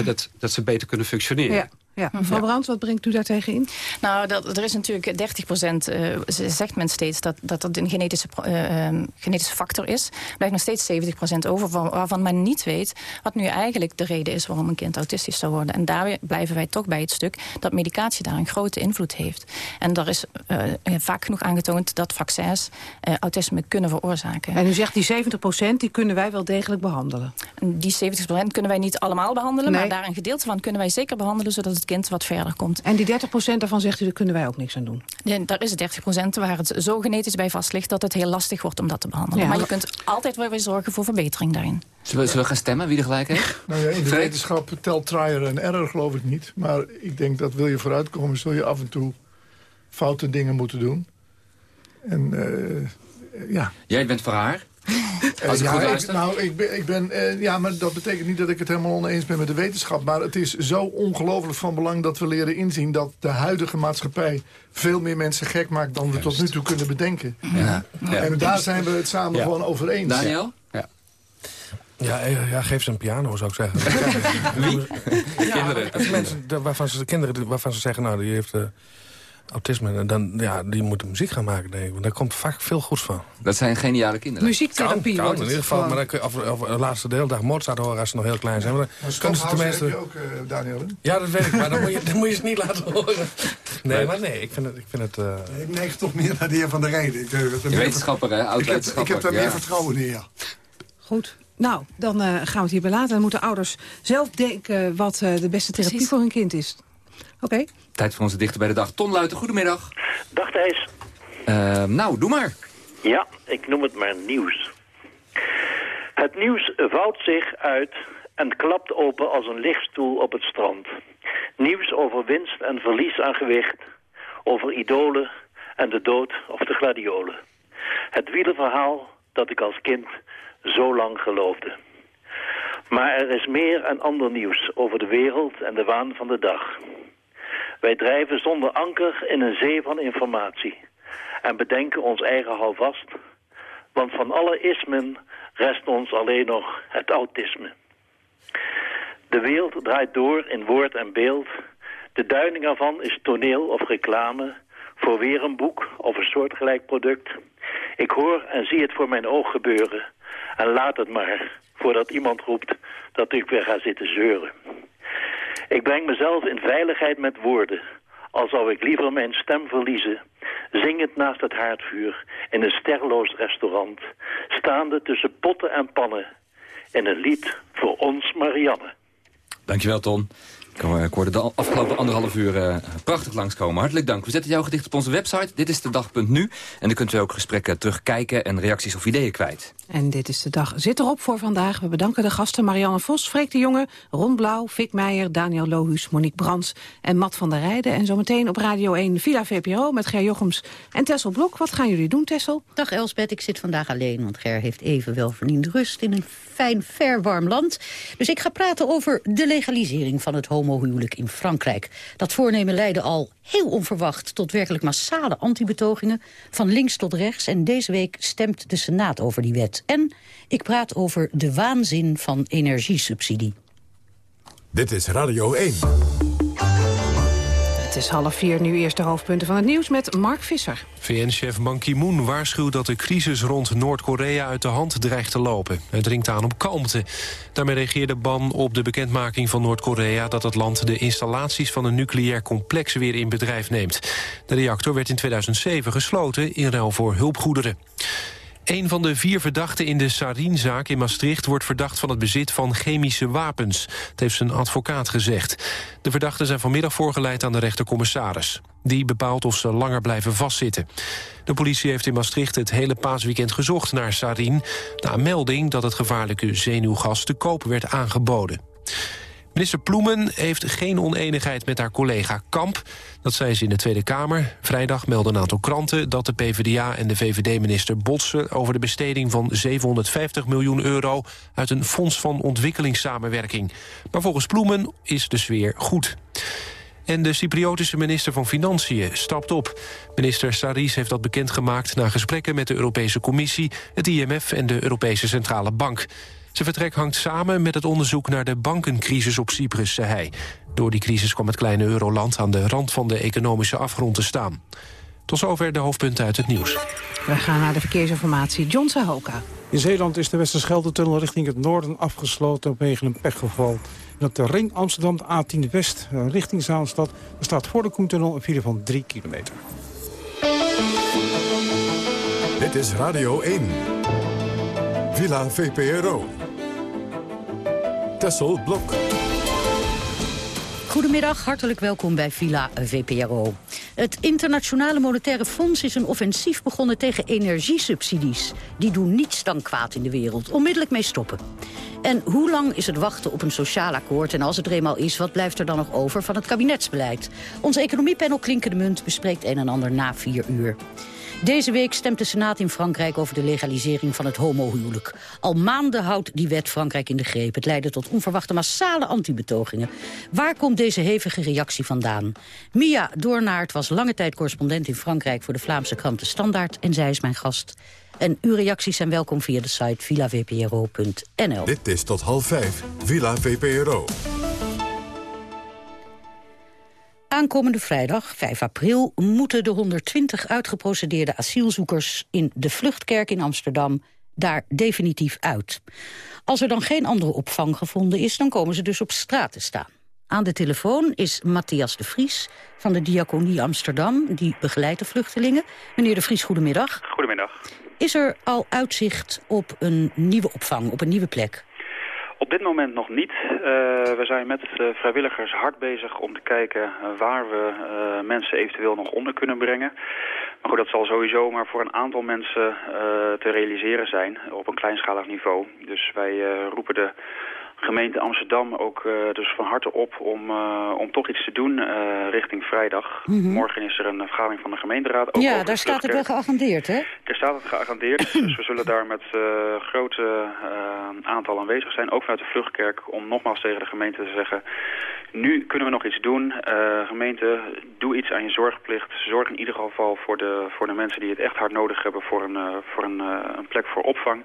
dat, dat ze beter kunnen functioneren. Ja. Ja, mevrouw ja. Brandt, wat brengt u daar tegen in? Nou, dat, er is natuurlijk 30 procent, uh, zegt men steeds, dat dat, dat een genetische, uh, genetische factor is. Er blijft nog steeds 70 procent over, waarvan men niet weet wat nu eigenlijk de reden is waarom een kind autistisch zou worden. En daar blijven wij toch bij het stuk dat medicatie daar een grote invloed heeft. En er is uh, vaak genoeg aangetoond dat vaccins autisme kunnen veroorzaken. En u zegt die 70 procent, die kunnen wij wel degelijk behandelen? Die 70 procent kunnen wij niet allemaal behandelen, nee. maar daar een gedeelte van kunnen wij zeker behandelen, zodat het kind wat verder komt. En die 30% daarvan zegt u, daar kunnen wij ook niks aan doen? Ja, daar is het 30% waar het zo genetisch bij vast ligt... dat het heel lastig wordt om dat te behandelen. Ja, maar je kunt altijd wel weer zorgen voor verbetering daarin. Zullen we, zullen we gaan stemmen, wie er gelijk heeft? Nou ja, in de wetenschap telt trier en error geloof ik niet. Maar ik denk dat wil je vooruitkomen... zul je af en toe foute dingen moeten doen. En uh, ja. Jij bent voor haar? Als ik ja, ik, nou, ik ben, ik ben uh, ja, maar dat betekent niet dat ik het helemaal oneens ben met de wetenschap. Maar het is zo ongelooflijk van belang dat we leren inzien... dat de huidige maatschappij veel meer mensen gek maakt... dan we tot nu toe kunnen bedenken. Ja. ja. En daar zijn we het samen gewoon over eens. Daniel? Ja. Ja, eh, ja, geef ze een piano, zou ik zeggen. Wie? kinderen. Mensen waarvan ze, kinderen waarvan ze zeggen, nou, die heeft... Uh, autisme, dan, ja, die moeten muziek gaan maken, denk ik. Want daar komt vaak veel goeds van. Dat zijn geniale kinderen. Muziektherapie kan, kan, in ieder geval, maar dan kun je over, de laatste deeldag Mozart horen als ze nog heel klein zijn. Maar dan kunnen ze tenminste... heb je ook, uh, Daniel? Ja, dat weet ik, maar dan moet, je, dan moet je ze niet laten horen. Nee, maar nee, ik vind het... Ik, vind het, uh... ik neig toch meer naar de heer Van der Rijden. Ik, uh, wetenschapper, hè? Oud ik, heb, ik heb daar meer vertrouwen in, ja. Goed. Nou, dan uh, gaan we het hierbij laten. Dan moeten ouders zelf denken wat uh, de beste therapie Precies. voor hun kind is. Oké. Okay. Tijd voor onze dichter bij de dag. Ton Luiten, goedemiddag. Dag Thijs. Uh, nou, doe maar. Ja, ik noem het maar nieuws. Het nieuws vouwt zich uit en klapt open als een lichtstoel op het strand. Nieuws over winst en verlies aan gewicht, over idolen en de dood of de gladiolen. Het wielerverhaal dat ik als kind zo lang geloofde. Maar er is meer en ander nieuws over de wereld en de waan van de dag. Wij drijven zonder anker in een zee van informatie en bedenken ons eigen houvast, want van alle ismen rest ons alleen nog het autisme. De wereld draait door in woord en beeld. De duiding ervan is toneel of reclame, voor weer een boek of een soortgelijk product. Ik hoor en zie het voor mijn oog gebeuren en laat het maar, voordat iemand roept dat ik weer ga zitten zeuren. Ik breng mezelf in veiligheid met woorden, al zou ik liever mijn stem verliezen, zingend naast het haardvuur in een sterloos restaurant, staande tussen potten en pannen, in een lied voor ons Marianne. Dankjewel, Ton. Ik hoorde de afgelopen anderhalf uur uh, prachtig langskomen. Hartelijk dank. We zetten jouw gedicht op onze website. Dit is de dag.nu. En dan kunt u ook gesprekken terugkijken en reacties of ideeën kwijt. En dit is de dag. Zit erop voor vandaag. We bedanken de gasten Marianne Vos, Freek de Jonge, Ron Blauw, Fik Meijer, Daniel Lohuus, Monique Brands en Matt van der Rijden. En zometeen op Radio 1 Villa VPRO met Ger Jochems en Tessel Blok. Wat gaan jullie doen, Tessel? Dag Elsbeth, ik zit vandaag alleen, want Ger heeft even wel verdiende rust in een fijn, ver, warm land. Dus ik ga praten over de legalisering van het in Frankrijk. Dat voornemen leidde al heel onverwacht tot werkelijk massale antibetogingen... van links tot rechts. En deze week stemt de Senaat over die wet. En ik praat over de waanzin van energiesubsidie. Dit is Radio 1. Het is half vier, nu eerst de hoofdpunten van het nieuws met Mark Visser. VN-chef Ban Ki-moon waarschuwt dat de crisis rond Noord-Korea uit de hand dreigt te lopen. Het dringt aan op kalmte. Daarmee reageerde Ban op de bekendmaking van Noord-Korea... dat het land de installaties van een nucleair complex weer in bedrijf neemt. De reactor werd in 2007 gesloten in ruil voor hulpgoederen. Een van de vier verdachten in de Sarin-zaak in Maastricht... wordt verdacht van het bezit van chemische wapens. Dat heeft zijn advocaat gezegd. De verdachten zijn vanmiddag voorgeleid aan de rechtercommissaris. Die bepaalt of ze langer blijven vastzitten. De politie heeft in Maastricht het hele paasweekend gezocht naar Sarin... na melding dat het gevaarlijke zenuwgas te koop werd aangeboden. Minister Ploemen heeft geen oneenigheid met haar collega Kamp. Dat zei ze in de Tweede Kamer. Vrijdag meldden een aantal kranten dat de PvdA en de VVD-minister botsen... over de besteding van 750 miljoen euro... uit een fonds van ontwikkelingssamenwerking. Maar volgens Ploemen is de sfeer goed. En de Cypriotische minister van Financiën stapt op. Minister Saris heeft dat bekendgemaakt na gesprekken met de Europese Commissie... het IMF en de Europese Centrale Bank. Zijn vertrek hangt samen met het onderzoek naar de bankencrisis op Cyprus, zei hij. Door die crisis kwam het kleine euroland aan de rand van de economische afgrond te staan. Tot zover de hoofdpunten uit het nieuws. We gaan naar de verkeersinformatie. John Sahoka. In Zeeland is de Westerschelde-tunnel richting het noorden afgesloten vanwege een pechgeval. En op de ring Amsterdam, de A10 West, eh, richting Zaanstad... er staat voor de Koentunnel een file van 3 kilometer. Dit is Radio 1. Villa VPRO. Tessel Blok. Goedemiddag, hartelijk welkom bij Villa VPRO. Het Internationale Monetaire Fonds is een offensief begonnen tegen energiesubsidies. Die doen niets dan kwaad in de wereld. Onmiddellijk mee stoppen. En hoe lang is het wachten op een sociaal akkoord? En als het er eenmaal is, wat blijft er dan nog over van het kabinetsbeleid? Ons economiepanel Klinkende Munt bespreekt een en ander na vier uur. Deze week stemt de Senaat in Frankrijk over de legalisering van het homohuwelijk. Al maanden houdt die wet Frankrijk in de greep. Het leidde tot onverwachte massale antibetogingen. Waar komt deze hevige reactie vandaan? Mia Doornaert was lange tijd correspondent in Frankrijk... voor de Vlaamse krant De Standaard en zij is mijn gast. En uw reacties zijn welkom via de site villavpro.nl. Dit is tot half vijf, Villa VPRO. Aankomende vrijdag, 5 april, moeten de 120 uitgeprocedeerde asielzoekers in de Vluchtkerk in Amsterdam daar definitief uit. Als er dan geen andere opvang gevonden is, dan komen ze dus op straat te staan. Aan de telefoon is Matthias de Vries van de Diaconie Amsterdam. Die begeleidt de vluchtelingen. Meneer de Vries, goedemiddag. Goedemiddag. Is er al uitzicht op een nieuwe opvang, op een nieuwe plek? Op dit moment nog niet. Uh, we zijn met de vrijwilligers hard bezig om te kijken uh, waar we mensen eventueel nog onder kunnen brengen. Maar goed, dat zal sowieso maar voor een aantal mensen te realiseren zijn op een kleinschalig niveau. Dus wij roepen de gemeente Amsterdam ook uh, dus van harte op om, uh, om toch iets te doen uh, richting vrijdag. Mm -hmm. Morgen is er een vergadering van de gemeenteraad. Ook ja, daar staat het wel geagendeerd, hè? Daar staat het geagendeerd. dus we zullen daar met grote aantal aanwezig zijn. Ook vanuit de Vluchtkerk. Om nogmaals tegen de gemeente te zeggen... Nu kunnen we nog iets doen. gemeente, doe iets aan je zorgplicht. Zorg in ieder geval voor de, voor de mensen die het echt hard nodig hebben... voor een, voor een, een plek voor opvang.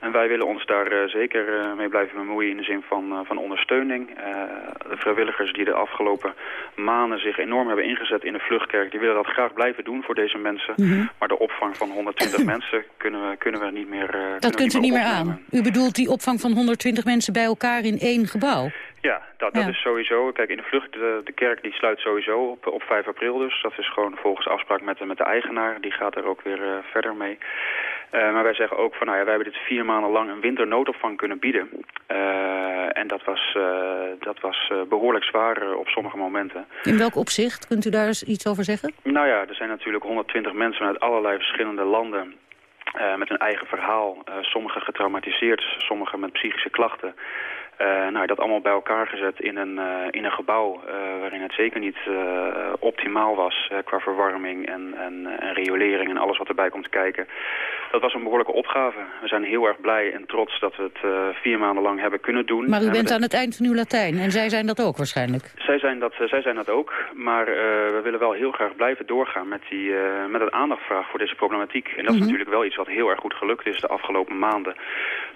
En wij willen ons daar uh, zeker uh, mee blijven bemoeien in de zin van, uh, van ondersteuning. de vrijwilligers die de afgelopen maanden zich enorm hebben ingezet in de vluchtkerk... die willen dat graag blijven doen voor deze mensen. Mm -hmm. Maar de opvang van 120 mensen kunnen we, kunnen we niet meer Dat kunt u niet meer aan? U bedoelt die opvang van 120 mensen bij elkaar in één gebouw? Ja, dat, dat ja. is sowieso. Kijk, in de vlucht, de, de, kerk die sluit sowieso op, op 5 april dus. Dat is gewoon volgens afspraak met, met de eigenaar. Die gaat er ook weer uh, verder mee. Uh, maar wij zeggen ook van, nou ja, wij hebben dit vier maanden lang een winternoodopvang kunnen bieden. Uh, en dat was, dat was behoorlijk zwaar op sommige momenten. In welk opzicht? Kunt u daar eens iets over zeggen? Nou ja, er zijn natuurlijk 120 mensen uit allerlei verschillende landen... met hun eigen verhaal. sommigen getraumatiseerd, sommigen met psychische klachten. Uh, nou, dat allemaal bij elkaar gezet in een, uh, in een gebouw uh, waarin het zeker niet optimaal was qua verwarming en, en, en, riolering en alles wat erbij komt kijken. Dat was een behoorlijke opgave. We zijn heel erg blij en trots dat we het vier maanden lang hebben kunnen doen. Maar u bent aan het eind van uw Latijn en zij zijn dat ook waarschijnlijk? Zij zijn dat, zij zijn dat ook, maar we willen wel heel graag blijven doorgaan met, die, met het aandachtvraag voor deze problematiek. En dat is mm -hmm. natuurlijk wel iets wat heel erg goed gelukt is de afgelopen maanden.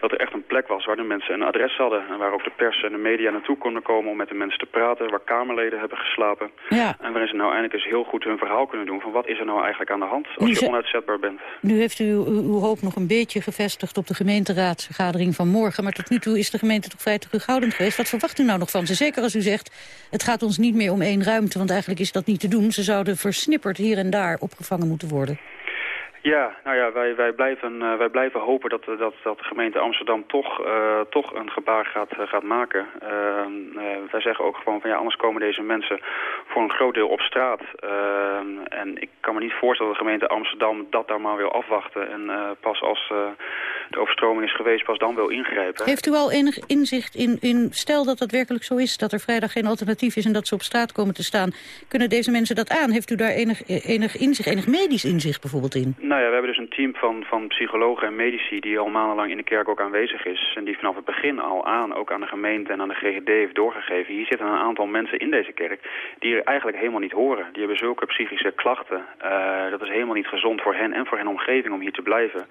Dat er echt een plek was waar de mensen een adres hadden en waar waar ook de pers en de media naartoe konden komen om met de mensen te praten, waar Kamerleden hebben geslapen. Ja. En waarin ze nou eindelijk eens heel goed hun verhaal kunnen doen van wat is er nou eigenlijk aan de hand als je onuitzetbaar bent. Nu heeft u uw hoop nog een beetje gevestigd op de gemeenteraadsvergadering van morgen, maar tot nu toe is de gemeente toch vrij terughoudend geweest. Wat verwacht u nou nog van ze? Zeker als u zegt, het gaat ons niet meer om één ruimte, want eigenlijk is dat niet te doen. Ze zouden versnipperd hier en daar opgevangen moeten worden. Ja, nou ja, wij, wij, blijven, uh, wij blijven hopen dat, dat, dat de gemeente Amsterdam toch, uh, toch een gebaar gaat, uh, gaat maken. Ehm, wij zeggen ook gewoon van ja, anders komen deze mensen voor een groot deel op straat. Ehm, en ik kan me niet voorstellen dat de gemeente Amsterdam dat daar maar wil afwachten. En pas als de overstroming is geweest, pas dan wil ingrijpen. Heeft u al enig inzicht in, in, stel dat dat werkelijk zo is, dat er vrijdag geen alternatief is en dat ze op straat komen te staan. Kunnen deze mensen dat aan? Heeft u daar enig, enig inzicht, enig medisch inzicht bijvoorbeeld in? Nou ja, we hebben dus een team van, van psychologen en medici die al maandenlang in de kerk ook aanwezig is. En die vanaf het begin al aan, ook aan de gemeente en aan de GGD heeft doorgegeven. Hier zitten een aantal mensen in deze kerk die er eigenlijk helemaal niet horen. Die hebben zulke psychische klachten. Uh, dat is helemaal niet gezond voor hen en voor hun omgeving om hier te blijven.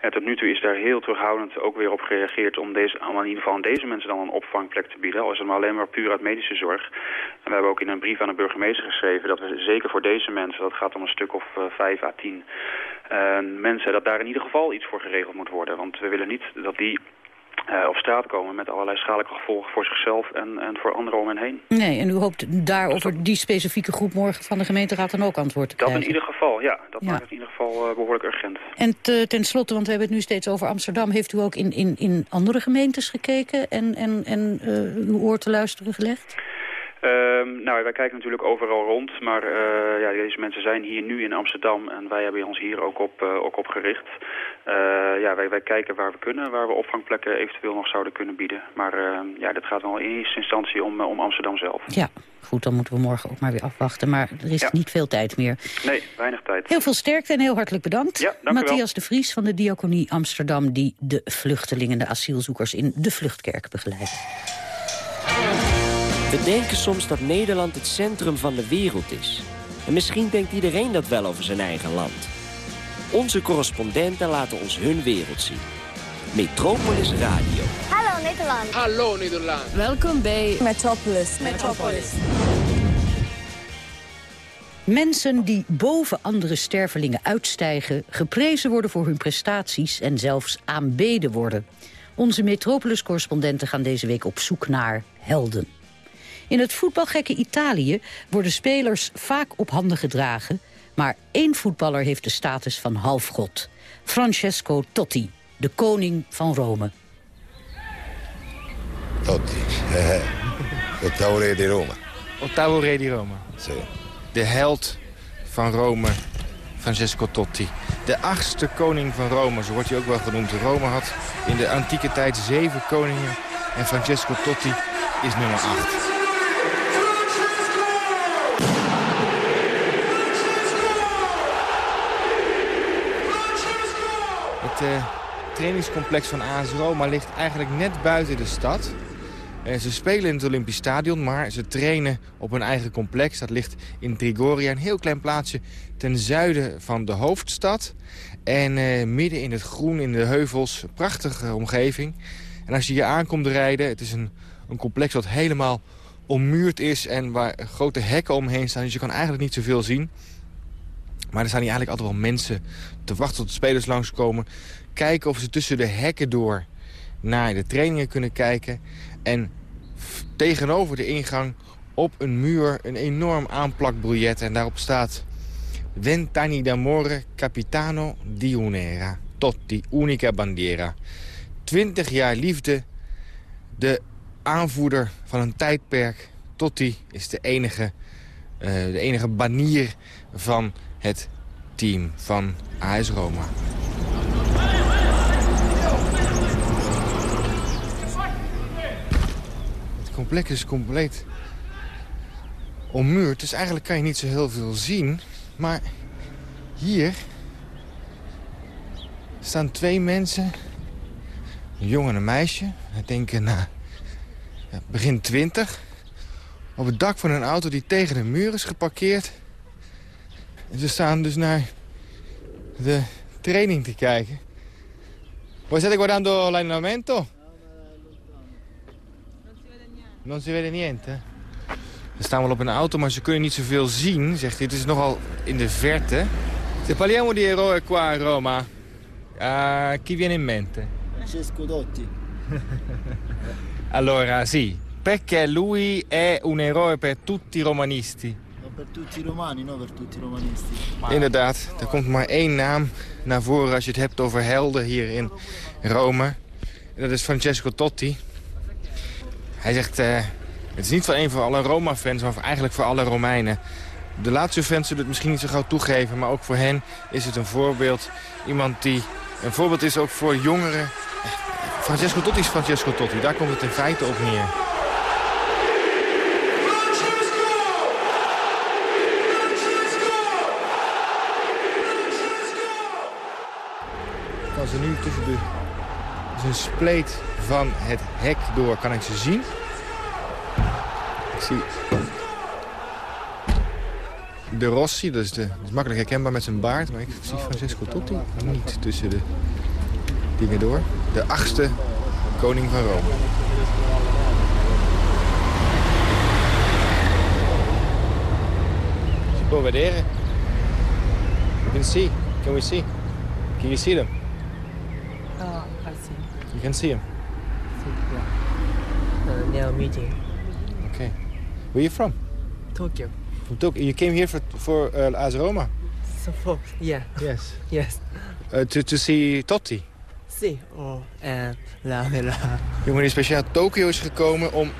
En tot nu toe is daar heel terughoudend ook weer op gereageerd om, deze, in ieder geval aan deze mensen dan een opvangplek te bieden. Al is het maar alleen maar puur uit medische zorg. En we hebben ook in een brief aan de burgemeester geschreven dat we zeker voor deze mensen, dat gaat om een stuk of uh, vijf à tien mensen, dat daar in ieder geval iets voor geregeld moet worden. Want we willen niet dat die uh, op straat komen met allerlei schadelijke gevolgen voor zichzelf en, en voor anderen om hen heen. Nee, en u hoopt daar over die specifieke groep morgen van de gemeenteraad dan ook antwoord te krijgen? Dat in ieder geval, ja. Dat ja. maakt het in ieder geval uh, behoorlijk urgent. En te, ten slotte, want we hebben het nu steeds over Amsterdam... heeft u ook in, in, in andere gemeentes gekeken en, en, en uh, uw oor te luisteren gelegd? Um, nou, wij kijken natuurlijk overal rond, maar uh, ja, deze mensen zijn hier nu in Amsterdam en wij hebben ons hier ook op, uh, ook op gericht. Uh, ja, wij, wij kijken waar we kunnen, waar we opvangplekken eventueel nog zouden kunnen bieden. Maar ehm, ja, dat gaat wel in eerste instantie om, om Amsterdam zelf. Ja, goed, dan moeten we morgen ook maar weer afwachten. Maar er is ja. niet veel tijd meer. Nee, weinig tijd. Heel veel sterkte en heel hartelijk bedankt. Ja, dank Matthias de Vries van de Diaconie Amsterdam... die de vluchtelingen, de asielzoekers in de vluchtkerk begeleidt. We denken soms dat Nederland het centrum van de wereld is. En misschien denkt iedereen dat wel over zijn eigen land. Onze correspondenten laten ons hun wereld zien. Metropolis Radio. Hallo Nederland. Hallo Nederland. Welkom bij Metropolis. Metropolis. Mensen die boven andere stervelingen uitstijgen... geprezen worden voor hun prestaties en zelfs aanbeden worden. Onze Metropolis-correspondenten gaan deze week op zoek naar helden. In het voetbalgekke Italië worden spelers vaak op handen gedragen... maar één voetballer heeft de status van halfgod. Francesco Totti, de koning van Rome. Totti, eh, ottavo re di Roma. Ottavo re di Roma. De held van Rome, Francesco Totti. De achtste koning van Rome, zo wordt hij ook wel genoemd. Rome had in de antieke tijd zeven koningen en Francesco Totti is nummer acht. Het uh, trainingscomplex van AS Roma ligt eigenlijk net buiten de stad. Uh, ze spelen in het Olympisch Stadion, maar ze trainen op hun eigen complex. Dat ligt in Trigoria, een heel klein plaatsje ten zuiden van de hoofdstad. En uh, midden in het groen, in de heuvels, prachtige omgeving. En als je hier aankomt rijden, het is een, een complex wat helemaal ommuurd is... en waar grote hekken omheen staan, dus je kan eigenlijk niet zoveel zien... Maar er staan hier eigenlijk altijd wel mensen te wachten tot de spelers langskomen. Kijken of ze tussen de hekken door naar de trainingen kunnen kijken. En tegenover de ingang op een muur een enorm aanplakbiljet. En daarop staat... Vent'anni d'amore capitano di un'era. Totti, unica bandiera. Twintig jaar liefde, de aanvoerder van een tijdperk. Totti is de enige, uh, de enige banier van het team van AS Roma. Het complex is compleet ommuurd, dus eigenlijk kan je niet zo heel veel zien. Maar hier staan twee mensen, een jongen en een meisje. Ik denk na begin twintig. Op het dak van een auto die tegen de muur is geparkeerd. En ze staan dus naar de training te kijken. Voi state guardando l'allenamento? Non si vede niente. We staan wel op een auto, maar ze kunnen niet zoveel zien, zegt hij. Het is nogal in de verte. Se parliamo di eroe qua a Roma, uh, chi viene in mente? Francesco Dotti. allora, sì, perché lui è un eroe per tutti i romanisti. Per tutti romani, non per tutti romanisti. Inderdaad, er komt maar één naam naar voren als je het hebt over helden hier in Rome. En dat is Francesco Totti. Hij zegt, uh, het is niet voor één voor alle Roma-fans, maar eigenlijk voor alle Romeinen. De laatste fans zullen het misschien niet zo gauw toegeven, maar ook voor hen is het een voorbeeld. Iemand die een voorbeeld is ook voor jongeren. Francesco Totti is Francesco Totti, daar komt het in feite op neer. Als ze nu tussen de een spleet van het hek door kan ik ze zien. Ik zie de Rossi, dat is, de, is makkelijk herkenbaar met zijn baard. Maar ik zie Francesco Totti niet tussen de dingen door. De achtste koning van Rome. Si può vedere? You can see. Can we see? Can you see them? Oh, I see. You can see? Yeah. Uh, near meeting. Okay. Where are you from? Tokyo. From Tokyo. You came here for for uh, AS Roma? So, yeah. Yes. Yes. Uh, to, to see Totti? Si. Oh, en la la. Jongen die speciaal Tokio is gekomen om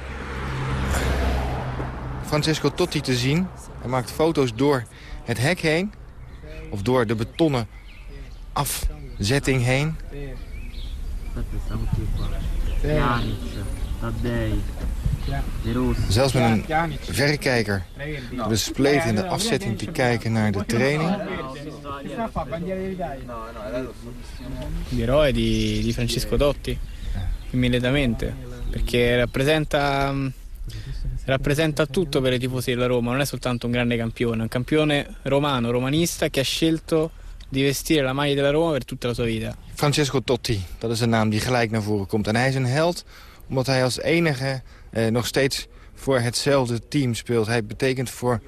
Francesco Totti te zien. Hij maakt foto's door het hek heen. Of door de betonnen afzetting heen. Zelfs met een verrekijker de spleet in de afzetting te kijken naar de training. L'eroe di, di Francesco Totti, immediatamente, perché rappresenta, rappresenta tutto per i tifosi della Roma, non è soltanto un grande campione, è un campione romano, romanista che ha scelto di vestire la maglia della Roma per tutta la sua vita. Francesco Totti, dat is een naam die gelijk naar voren komt. En hij is een held omdat hij als enige eh, nog steeds voor hetzelfde team speelt. Hij betekent voor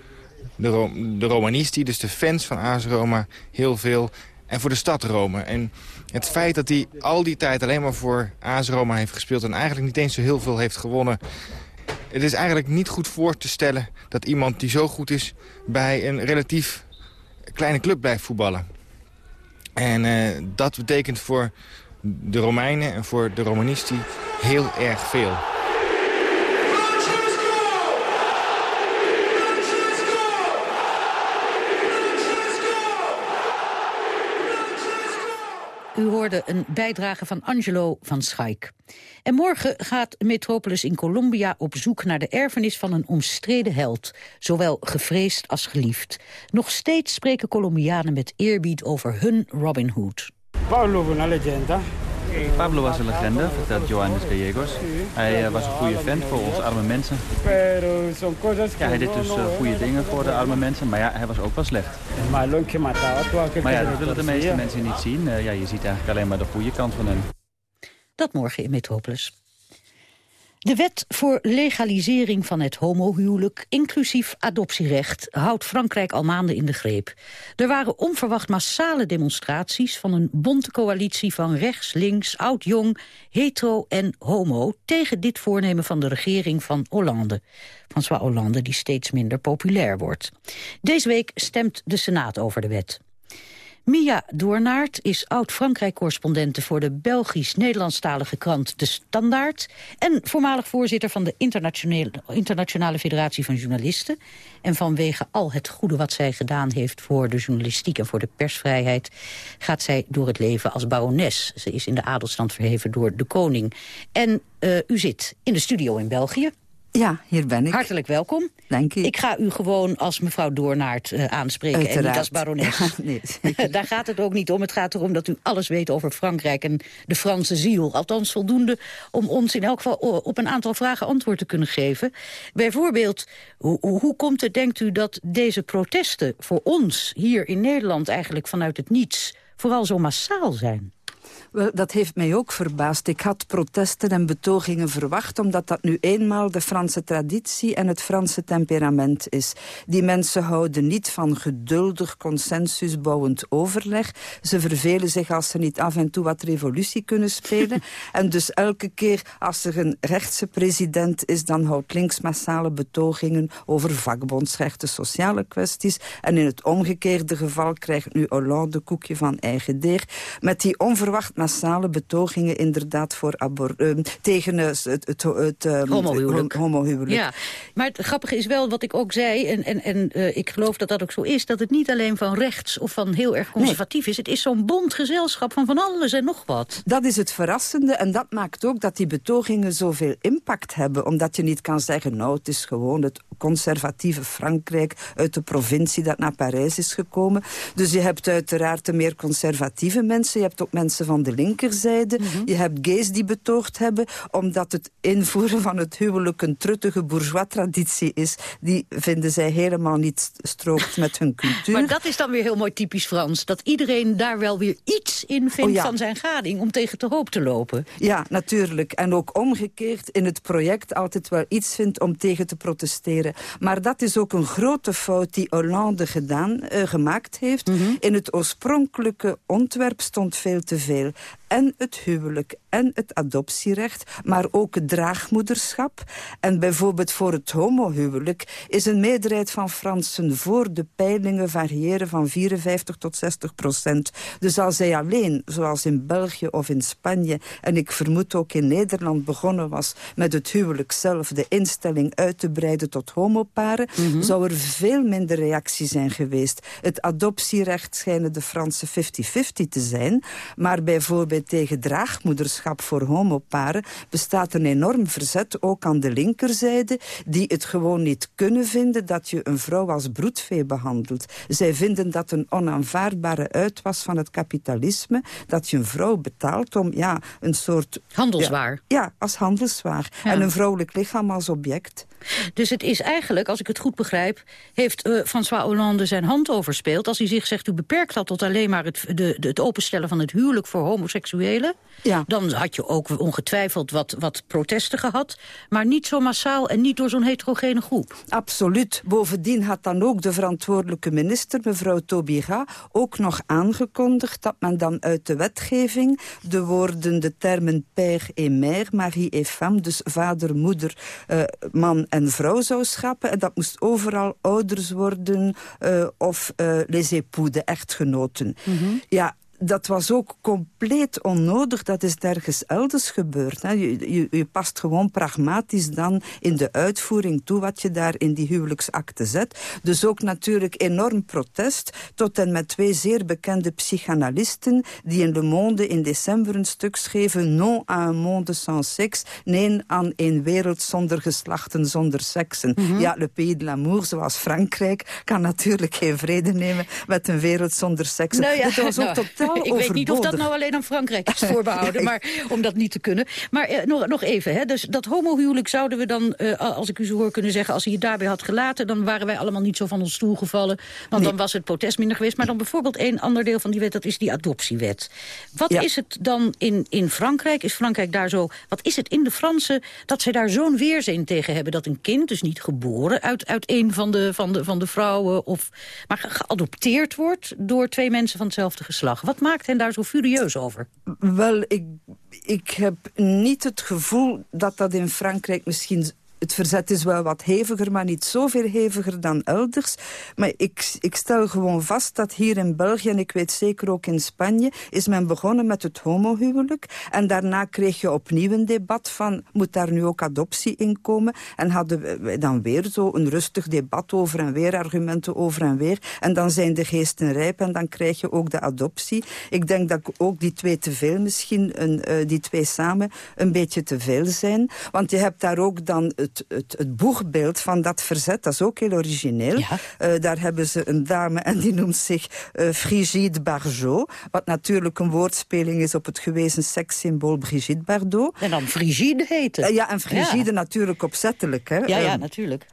de, de Romanisti, dus de fans van AS Roma, heel veel. En voor de stad Rome. En het feit dat hij al die tijd alleen maar voor AS Roma heeft gespeeld... en eigenlijk niet eens zo heel veel heeft gewonnen... Het is eigenlijk niet goed voor te stellen dat iemand die zo goed is... bij een relatief kleine club blijft voetballen. En uh, dat betekent voor de Romeinen en voor de Romanisti heel erg veel. U hoorde een bijdrage van Angelo van Schaik. En morgen gaat Metropolis in Colombia op zoek naar de erfenis van een omstreden held. Zowel gevreesd als geliefd. Nog steeds spreken Colombianen met eerbied over hun Robin Hood. Pablo een legenda. Pablo was een legende, vertelt Johannes Gallegos. Hij uh, was een goede vent voor ons arme mensen. Ja, hij deed dus uh, goede dingen voor de arme mensen, maar ja, hij was ook wel slecht. Maar ja, dat willen de meeste mensen niet zien. Uh, ja, je ziet eigenlijk alleen maar de goede kant van hem. Dat morgen in Metropolis. De wet voor legalisering van het homohuwelijk, inclusief adoptierecht, houdt Frankrijk al maanden in de greep. Er waren onverwacht massale demonstraties van een bonte coalitie van rechts, links, oud, jong, hetero en homo tegen dit voornemen van de regering van Hollande. François Hollande die steeds minder populair wordt. Deze week stemt de Senaat over de wet. Mia Doornaert is oud-Frankrijk-correspondente voor de Belgisch-Nederlandstalige krant De Standaard en voormalig voorzitter van de Internationale, Internationale Federatie van Journalisten. En vanwege al het goede wat zij gedaan heeft voor de journalistiek en voor de persvrijheid gaat zij door het leven als barones. Ze is in de adelstand verheven door de koning. En uh, u zit in de studio in België. Ja, hier ben ik. Hartelijk welkom. Dank u. Ik ga u gewoon als mevrouw Doornaert uh, aanspreken Uiteraard. en niet als barones. Ja, nee, Daar gaat het ook niet om. Het gaat erom dat u alles weet over Frankrijk en de Franse ziel. Althans voldoende om ons in elk geval op een aantal vragen antwoord te kunnen geven. Bijvoorbeeld, hoe, hoe komt het, denkt u, dat deze protesten voor ons hier in Nederland eigenlijk vanuit het niets vooral zo massaal zijn? Wel, dat heeft mij ook verbaasd. Ik had protesten en betogingen verwacht... omdat dat nu eenmaal de Franse traditie en het Franse temperament is. Die mensen houden niet van geduldig, consensusbouwend overleg. Ze vervelen zich als ze niet af en toe wat revolutie kunnen spelen. en dus elke keer als er een rechtse president is... dan houdt links massale betogingen over vakbondsrechten, sociale kwesties. En in het omgekeerde geval krijgt nu Hollande koekje van eigen deer... met die onverwacht massale betogingen inderdaad voor uh, tegen het, het, het, het um, homohuwelijk. homohuwelijk. Ja, maar het grappige is wel wat ik ook zei, en, en, en uh, ik geloof dat dat ook zo is... dat het niet alleen van rechts of van heel erg conservatief nee. is. Het is zo'n bond gezelschap van van alles en nog wat. Dat is het verrassende en dat maakt ook dat die betogingen zoveel impact hebben. Omdat je niet kan zeggen, nou het is gewoon het conservatieve Frankrijk... uit de provincie dat naar Parijs is gekomen. Dus je hebt uiteraard de meer conservatieve mensen. Je hebt ook mensen van de linkerzijde. Mm -hmm. Je hebt gays die betoogd hebben, omdat het invoeren van het huwelijk een truttige bourgeois-traditie is. Die vinden zij helemaal niet strookt met hun cultuur. Maar dat is dan weer heel mooi typisch Frans. Dat iedereen daar wel weer iets in vindt oh ja. van zijn gading om tegen te hoop te lopen. Ja, natuurlijk. En ook omgekeerd in het project altijd wel iets vindt om tegen te protesteren. Maar dat is ook een grote fout die Hollande gedaan, uh, gemaakt heeft. Mm -hmm. In het oorspronkelijke ontwerp stond veel te veel veel en het huwelijk en het adoptierecht, maar ook het draagmoederschap. En bijvoorbeeld voor het homohuwelijk is een meerderheid van Fransen voor de peilingen variëren van 54 tot 60 procent. Dus als zij alleen, zoals in België of in Spanje, en ik vermoed ook in Nederland begonnen was met het huwelijk zelf, de instelling uit te breiden tot homoparen, mm -hmm. zou er veel minder reactie zijn geweest. Het adoptierecht schijnen de Fransen 50-50 te zijn, maar bijvoorbeeld tegen draagmoederschap voor homoparen bestaat een enorm verzet, ook aan de linkerzijde, die het gewoon niet kunnen vinden dat je een vrouw als broedvee behandelt. Zij vinden dat een onaanvaardbare uitwas van het kapitalisme, dat je een vrouw betaalt om ja, een soort... Handelswaar. Ja, ja als handelswaar. Ja. En een vrouwelijk lichaam als object. Dus het is eigenlijk, als ik het goed begrijp... heeft uh, François Hollande zijn hand overspeeld... als hij zich zegt, u beperkt dat tot alleen maar het, de, de, het openstellen van het huwelijk voor homoseksuelen... Ja. dan had je ook ongetwijfeld wat, wat protesten gehad... maar niet zo massaal en niet door zo'n heterogene groep. Absoluut. Bovendien had dan ook de verantwoordelijke minister, mevrouw Taubira... ook nog aangekondigd dat men dan uit de wetgeving... de woorden, de termen père et mère, mari et femme... dus vader, moeder, uh, man en vrouw zou schrappen. En dat moest overal ouders worden uh, of uh, les époux, de echtgenoten. Mm -hmm. Ja, dat was ook compleet onnodig. Dat is ergens elders gebeurd. Hè. Je, je, je, past gewoon pragmatisch dan in de uitvoering toe... wat je daar in die huwelijksakte zet. Dus ook natuurlijk enorm protest... tot en met twee zeer bekende psychanalisten... die in Le Monde in december een stuk schreven... non à un monde sans sexe. Nee aan een wereld zonder geslachten, zonder seksen. Mm -hmm. Ja, le pays de l'amour, zoals Frankrijk... kan natuurlijk geen vrede nemen met een wereld zonder seksen. Nou ja, was ook nou. totaal ik weet niet of dat nou alleen aan Frankrijk is voorbehouden, maar om dat niet te kunnen. Maar eh, nog, nog even, hè, dus dat homohuwelijk zouden we dan, eh, als ik u zo hoor kunnen zeggen, als hij het daarbij had gelaten, dan waren wij allemaal niet zo van ons stoel gevallen, want nee. dan was het protest minder geweest. Maar dan bijvoorbeeld één ander deel van die wet, dat is die adoptiewet. Wat ja. is het dan in, in Frankrijk? Is Frankrijk daar zo, wat is het in de Fransen dat zij daar zo'n weerzin tegen hebben, dat een kind, dus niet geboren uit, uit een van de, van, de, van de vrouwen, of, maar geadopteerd wordt door twee mensen van hetzelfde geslacht? Wat maakt hen daar zo furieus over? Wel, ik, ik heb niet het gevoel dat dat in Frankrijk misschien het verzet is wel wat heviger, maar niet zoveel heviger dan elders. Maar ik, ik stel gewoon vast dat hier in België, en ik weet zeker ook in Spanje... is men begonnen met het homohuwelijk. En daarna kreeg je opnieuw een debat van... moet daar nu ook adoptie in komen? En hadden we dan weer zo een rustig debat over en weer, argumenten over en weer. En dan zijn de geesten rijp en dan krijg je ook de adoptie. Ik denk dat ook die twee te veel misschien, een, uh, die twee samen, een beetje te veel zijn. Want je hebt daar ook dan het, het, het boegbeeld van dat verzet. Dat is ook heel origineel. Ja. Uh, daar hebben ze een dame en die noemt zich uh, Frigide Bardot. Wat natuurlijk een woordspeling is op het gewezen sekssymbool Brigitte Bardot. En dan Frigide heette. Uh, ja, en Frigide ja. natuurlijk opzettelijk. Hè. Ja, ja, natuurlijk.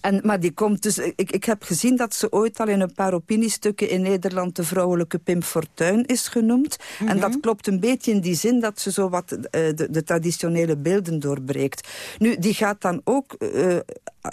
En, maar die komt dus, ik, ik heb gezien dat ze ooit al in een paar opiniestukken in Nederland de vrouwelijke Pim Fortuyn is genoemd. Mm -hmm. En dat klopt een beetje in die zin dat ze zo wat uh, de, de, traditionele beelden doorbreekt. Nu, die gaat dan ook, uh,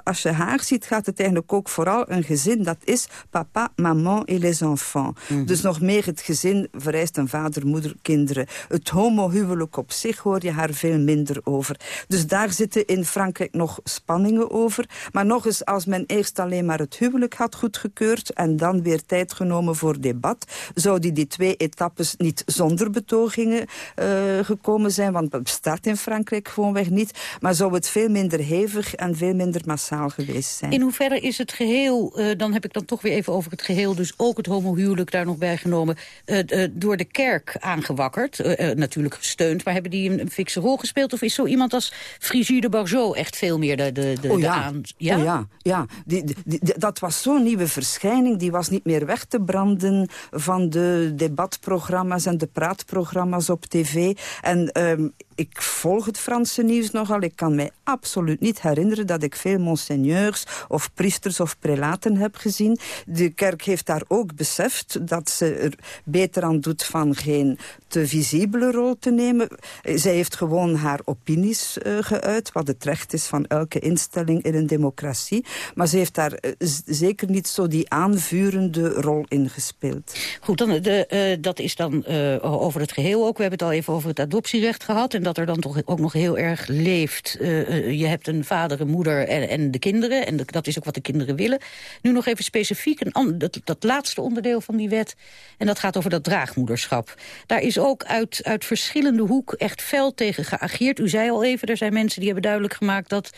als je haar ziet, gaat het eigenlijk ook vooral een gezin. Dat is papa, maman et les enfants. Mm -hmm. Dus nog meer het gezin vereist een vader, moeder, kinderen. Het homohuwelijk op zich hoor je haar veel minder over. Dus daar zitten in Frankrijk nog spanningen over. Maar nog eens, als men eerst alleen maar het huwelijk had goedgekeurd... en dan weer tijd genomen voor debat... zouden die twee etappes niet zonder betogingen uh, gekomen zijn. Want dat bestaat in Frankrijk gewoonweg niet. Maar zou het veel minder hevig en veel minder massaal geweest zijn. In hoeverre is het geheel, uh, dan heb ik dan toch weer even over het geheel... dus ook het homohuwelijk daar nog bij genomen... Uh, door de kerk aangewakkerd, natuurlijk gesteund... maar hebben die een, een fikse rol gespeeld? Of is zo iemand als Frigide Barjot echt veel meer de, de, de, oh, ja. de aan... Ja? Ja, ja. Die, die, dat was zo'n nieuwe verschijning. Die was niet meer weg te branden van de debatprogramma's en de praatprogramma's op tv. En um, ik volg het Franse nieuws nogal. Ik kan mij absoluut niet herinneren dat ik veel monseigneurs of priesters of prelaten heb gezien. De kerk heeft daar ook beseft dat ze er beter aan doet van geen te visibele rol te nemen. Zij heeft gewoon haar opinies uh, geuit, wat het recht is van elke instelling in een democratie. Maar ze heeft daar uh, zeker niet zo die aanvurende rol in gespeeld. Goed, dan, de, uh, dat is dan over het geheel ook. We hebben het al even over het adoptierecht gehad. En er dan toch ook nog heel erg leeft. je hebt een vader, een moeder en, en de kinderen. En de, dat is ook wat de kinderen willen. Nu nog even specifiek een, dat, dat laatste onderdeel van die wet. En dat gaat over dat draagmoederschap. Daar is ook uit, uit verschillende hoek echt fel tegen geageerd. U zei al even, er zijn mensen die hebben duidelijk gemaakt... dat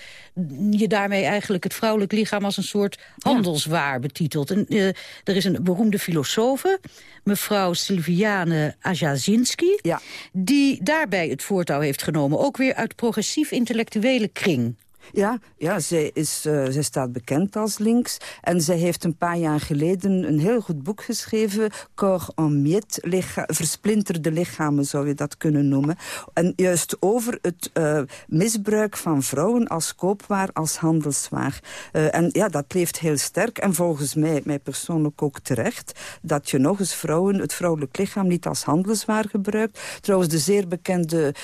je daarmee eigenlijk het vrouwelijk lichaam als een soort handelswaar betitelt. En, uh, er is een beroemde filosofe, mevrouw Sylviane Ajazinski... Ja. die daarbij het voortouw heeft genomen. Ook weer uit progressief-intellectuele kring. Ja, ja zij, is, uh, zij staat bekend als links. En zij heeft een paar jaar geleden een heel goed boek geschreven. Corps en miet, versplinterde lichamen zou je dat kunnen noemen. En juist over het uh, misbruik van vrouwen als koopwaar, als handelswaar. Uh, en ja, dat leeft heel sterk. En volgens mij, mij persoonlijk ook terecht... dat je nog eens vrouwen, het vrouwelijk lichaam niet als handelswaar gebruikt. Trouwens, de zeer bekende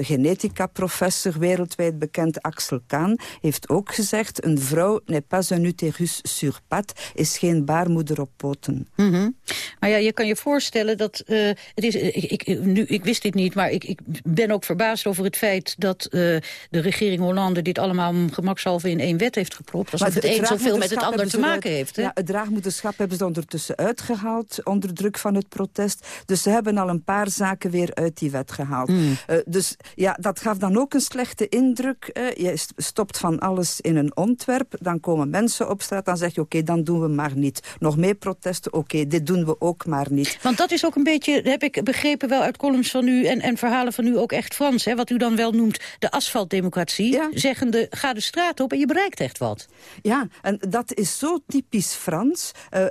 genetica-professor, wereldwijd bekend Axel Kahn heeft ook gezegd... een vrouw n'est pas un uterus sur pattes, is geen baarmoeder op poten. Mm -hmm. Maar ja, je kan je voorstellen dat... Uh, het is, ik, ik, nu, ik wist dit niet, maar ik, ik ben ook verbaasd over het feit... dat uh, de regering Hollande dit allemaal gemakshalve in één wet heeft gepropt. Alsof het, het een zoveel met het ander te maken heeft. Hè? Ja, het draagmoederschap hebben ze ondertussen uitgehaald... onder druk van het protest. Dus ze hebben al een paar zaken weer uit die wet gehaald. Mm. Uh, dus ja, dat gaf dan ook een slechte indruk. je stopt van alles in een ontwerp. Dan komen mensen op straat, dan zeg je oké, okay, dan doen we maar niet. Nog meer protesten, oké, okay, dit doen we ook maar niet. Want dat is ook een beetje, heb ik begrepen wel uit columns van u... en, en verhalen van u ook echt Frans, hè, wat u dan wel noemt de asfaltdemocratie. Ja. Zeggende, ga de straat op en je bereikt echt wat. Ja, en dat is zo typisch Frans... Uh,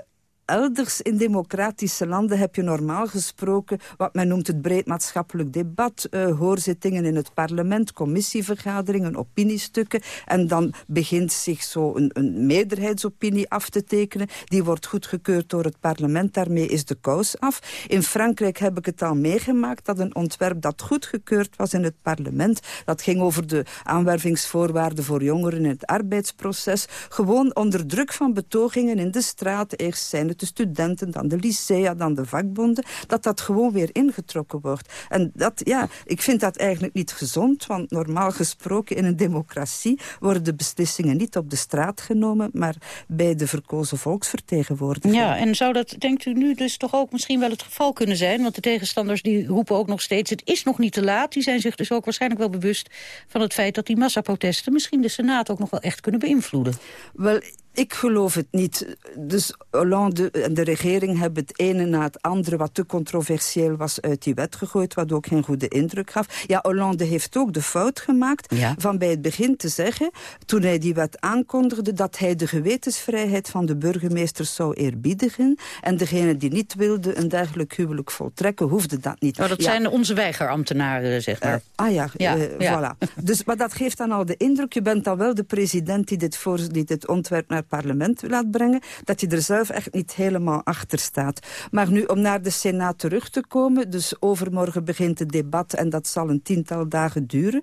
elders in democratische landen heb je normaal gesproken... wat men noemt het breed maatschappelijk debat... Uh, hoorzittingen in het parlement, commissievergaderingen, opiniestukken... en dan begint zich zo een, een meerderheidsopinie af te tekenen. Die wordt goedgekeurd door het parlement, daarmee is de kous af. In Frankrijk heb ik het al meegemaakt... dat een ontwerp dat goedgekeurd was in het parlement... dat ging over de aanwervingsvoorwaarden voor jongeren in het arbeidsproces... gewoon onder druk van betogingen in de straat. Eerst zijn vanuit de studenten, dan de lycea, dan de vakbonden, dat dat gewoon weer ingetrokken wordt. En dat, ja, ik vind dat eigenlijk niet gezond, want normaal gesproken in een democratie worden de beslissingen niet op de straat genomen, maar bij de verkozen volksvertegenwoordigers. Ja, en zou dat, denkt u nu dus toch ook misschien wel het geval kunnen zijn? Want de tegenstanders die roepen ook nog steeds, het is nog niet te laat. Die zijn zich dus ook waarschijnlijk wel bewust van het feit dat die massaprotesten misschien de Senaat ook nog wel echt kunnen beïnvloeden. Wel, ik geloof het niet. Dus Hollande en de regering hebben het ene na het andere... wat te controversieel was uit die wet gegooid... wat ook geen goede indruk gaf. Ja, Hollande heeft ook de fout gemaakt van bij het begin te zeggen... toen hij die wet aankondigde... dat hij de gewetensvrijheid van de burgemeesters zou eerbiedigen... en degene die niet wilde een dergelijk huwelijk voltrekken... hoefde dat niet. Oh, dat zijn onze weigerambtenaren, zeg maar. Uh, ah ja, ja, uh, ja. voilà. dus, maar dat geeft dan al de indruk... je bent dan wel de president die dit, voor, die dit ontwerp naar parlement laat brengen... dat je er zelf echt niet helemaal achter staat. Maar nu, om naar de Senaat terug te komen... dus overmorgen begint het debat en dat zal een tiental dagen duren.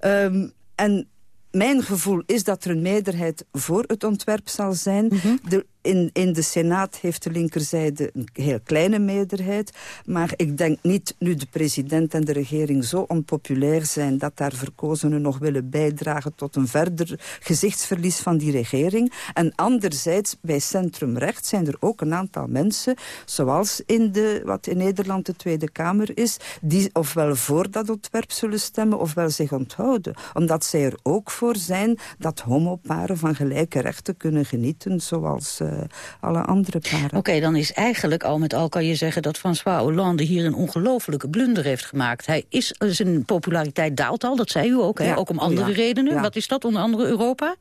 Um, en mijn gevoel is dat er een meerderheid voor het ontwerp zal zijn. Mm -hmm. de, in, in de Senaat heeft de linkerzijde een heel kleine meerderheid. Maar ik denk niet, nu de president en de regering zo onpopulair zijn... dat daar verkozenen nog willen bijdragen tot een verder gezichtsverlies van die regering. En anderzijds, bij Centrum Recht zijn er ook een aantal mensen... zoals in de, wat in Nederland de Tweede Kamer is... die ofwel voor dat ontwerp zullen stemmen ofwel zich onthouden. Omdat zij er ook voor zijn dat homoparen van gelijke rechten kunnen genieten... zoals... Uh, alle andere paren. Oké, okay, dan is eigenlijk al met al kan je zeggen... dat François Hollande hier een ongelofelijke blunder heeft gemaakt. Hij is, zijn populariteit daalt al, dat zei u ook, hè? Ja, ook om andere ja, redenen. Ja. Wat is dat, onder andere Europa?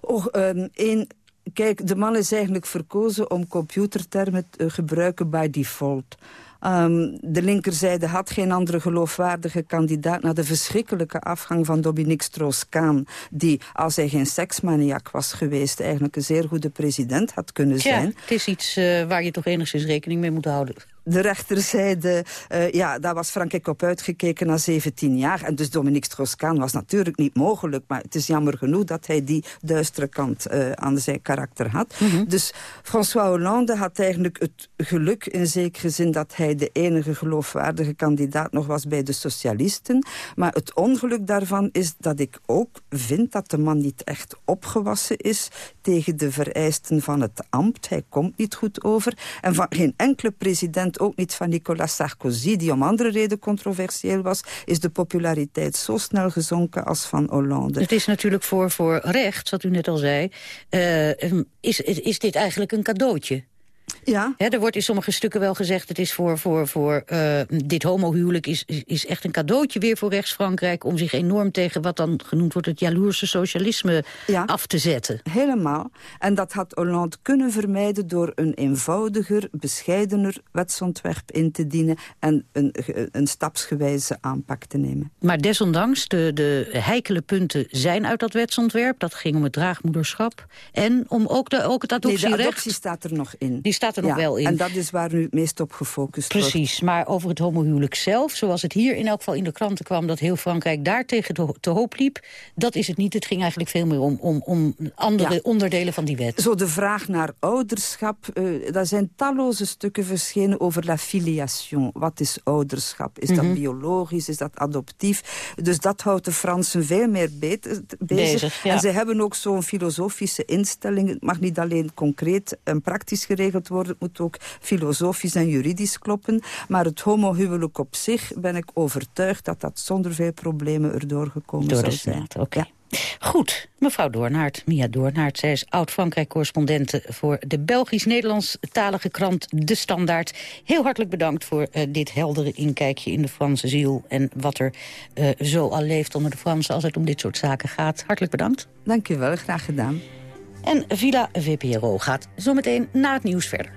Oh, um, een, kijk, de man is eigenlijk verkozen om computertermen te gebruiken by default... Um, de linkerzijde had geen andere geloofwaardige kandidaat... na de verschrikkelijke afgang van Dominique Strauss-Kaan... die, als hij geen seksmaniak was geweest... eigenlijk een zeer goede president had kunnen zijn. Ja, het is iets uh, waar je toch enigszins rekening mee moet houden de rechterzijde, uh, ja, daar was Frankrijk op uitgekeken na 17 jaar. En dus Dominique Strauss-Kaan was natuurlijk niet mogelijk. Maar het is jammer genoeg dat hij die duistere kant uh, aan zijn karakter had. Mm -hmm. Dus François Hollande had eigenlijk het geluk in zekere zin... dat hij de enige geloofwaardige kandidaat nog was bij de socialisten. Maar het ongeluk daarvan is dat ik ook vind dat de man niet echt opgewassen is... tegen de vereisten van het ambt. Hij komt niet goed over. En van geen enkele president ook niet van Nicolas Sarkozy, die om andere reden controversieel was, is de populariteit zo snel gezonken als van Hollande. Het is natuurlijk voor, voor rechts, wat u net al zei, uh, is, is dit eigenlijk een cadeautje? Ja. He, er wordt in sommige stukken wel gezegd... het is voor, voor, voor uh, dit homohuwelijk is, is echt een cadeautje weer voor rechts-Frankrijk... om zich enorm tegen wat dan genoemd wordt het jaloerse socialisme ja. af te zetten. Helemaal. En dat had Hollande kunnen vermijden... door een eenvoudiger, bescheidener wetsontwerp in te dienen... en een, een stapsgewijze aanpak te nemen. Maar desondanks, de, de heikele punten zijn uit dat wetsontwerp. Dat ging om het draagmoederschap. En om ook, de, ook het adoptierecht... Nee, de adoptie staat er nog in. Die staat er nog ja, wel in. En dat is waar nu het meest op gefocust Precies, wordt. Precies, maar over het homohuwelijk zelf... zoals het hier in elk geval in de kranten kwam... dat heel Frankrijk daar tegen te, te hoop liep... dat is het niet. Het ging eigenlijk veel meer om, om, om andere onderdelen van die wet. Zo de vraag naar ouderschap. Uh, daar zijn talloze stukken verschenen over la filiation. Wat is ouderschap? Is mm -hmm. dat biologisch? Is dat adoptief? Dus dat houdt de Fransen veel meer bezig. bezig ja. En ze hebben ook zo'n filosofische instelling. Het mag niet alleen concreet en praktisch geregeld worden. Het moet ook filosofisch en juridisch kloppen. Maar het homohuwelijk op zich ben ik overtuigd dat dat zonder veel problemen erdoor gekomen Door zou de zijn. Oké. Okay. Ja. Goed, mevrouw Doornaert, Mia Doornaert. Zij is oud-Frankrijk-correspondente voor de Belgisch-Nederlands-talige krant De Standaard. Heel hartelijk bedankt voor uh, dit heldere inkijkje in de Franse ziel... en wat er uh, zo al leeft onder de Fransen als het om dit soort zaken gaat. Hartelijk bedankt. Dank u wel, graag gedaan. En Villa VPRO gaat zometeen na het nieuws verder.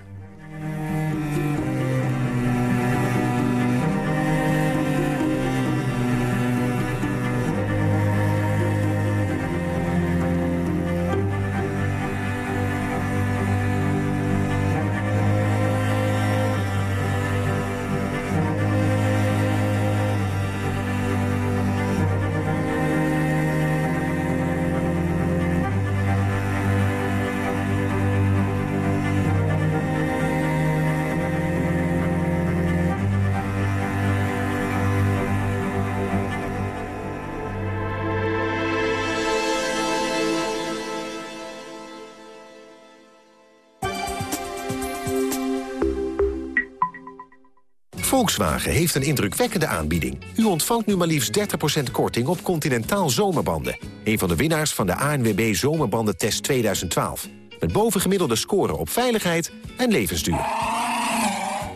Volkswagen heeft een indrukwekkende aanbieding. U ontvangt nu maar liefst 30% korting op Continentaal Zomerbanden. Een van de winnaars van de ANWB Zomerbandentest 2012. Met bovengemiddelde scoren op veiligheid en levensduur.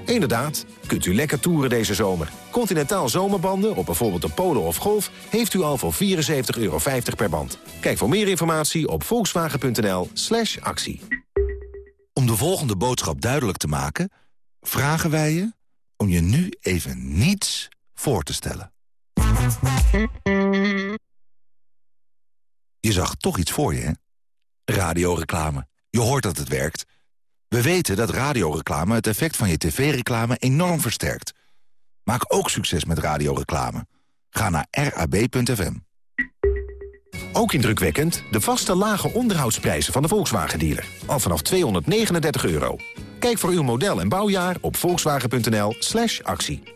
Inderdaad, kunt u lekker toeren deze zomer. Continentaal Zomerbanden op bijvoorbeeld de Polo of Golf... heeft u al voor 74,50 euro per band. Kijk voor meer informatie op volkswagen.nl slash actie. Om de volgende boodschap duidelijk te maken... vragen wij je je nu even niets voor te stellen. Je zag toch iets voor je, hè? Radioreclame. Je hoort dat het werkt. We weten dat radioreclame het effect van je tv-reclame enorm versterkt. Maak ook succes met radioreclame. Ga naar rab.fm. Ook indrukwekkend de vaste lage onderhoudsprijzen van de Volkswagen-dealer. Al vanaf 239 euro. Kijk voor uw model en bouwjaar op volkswagen.nl slash actie.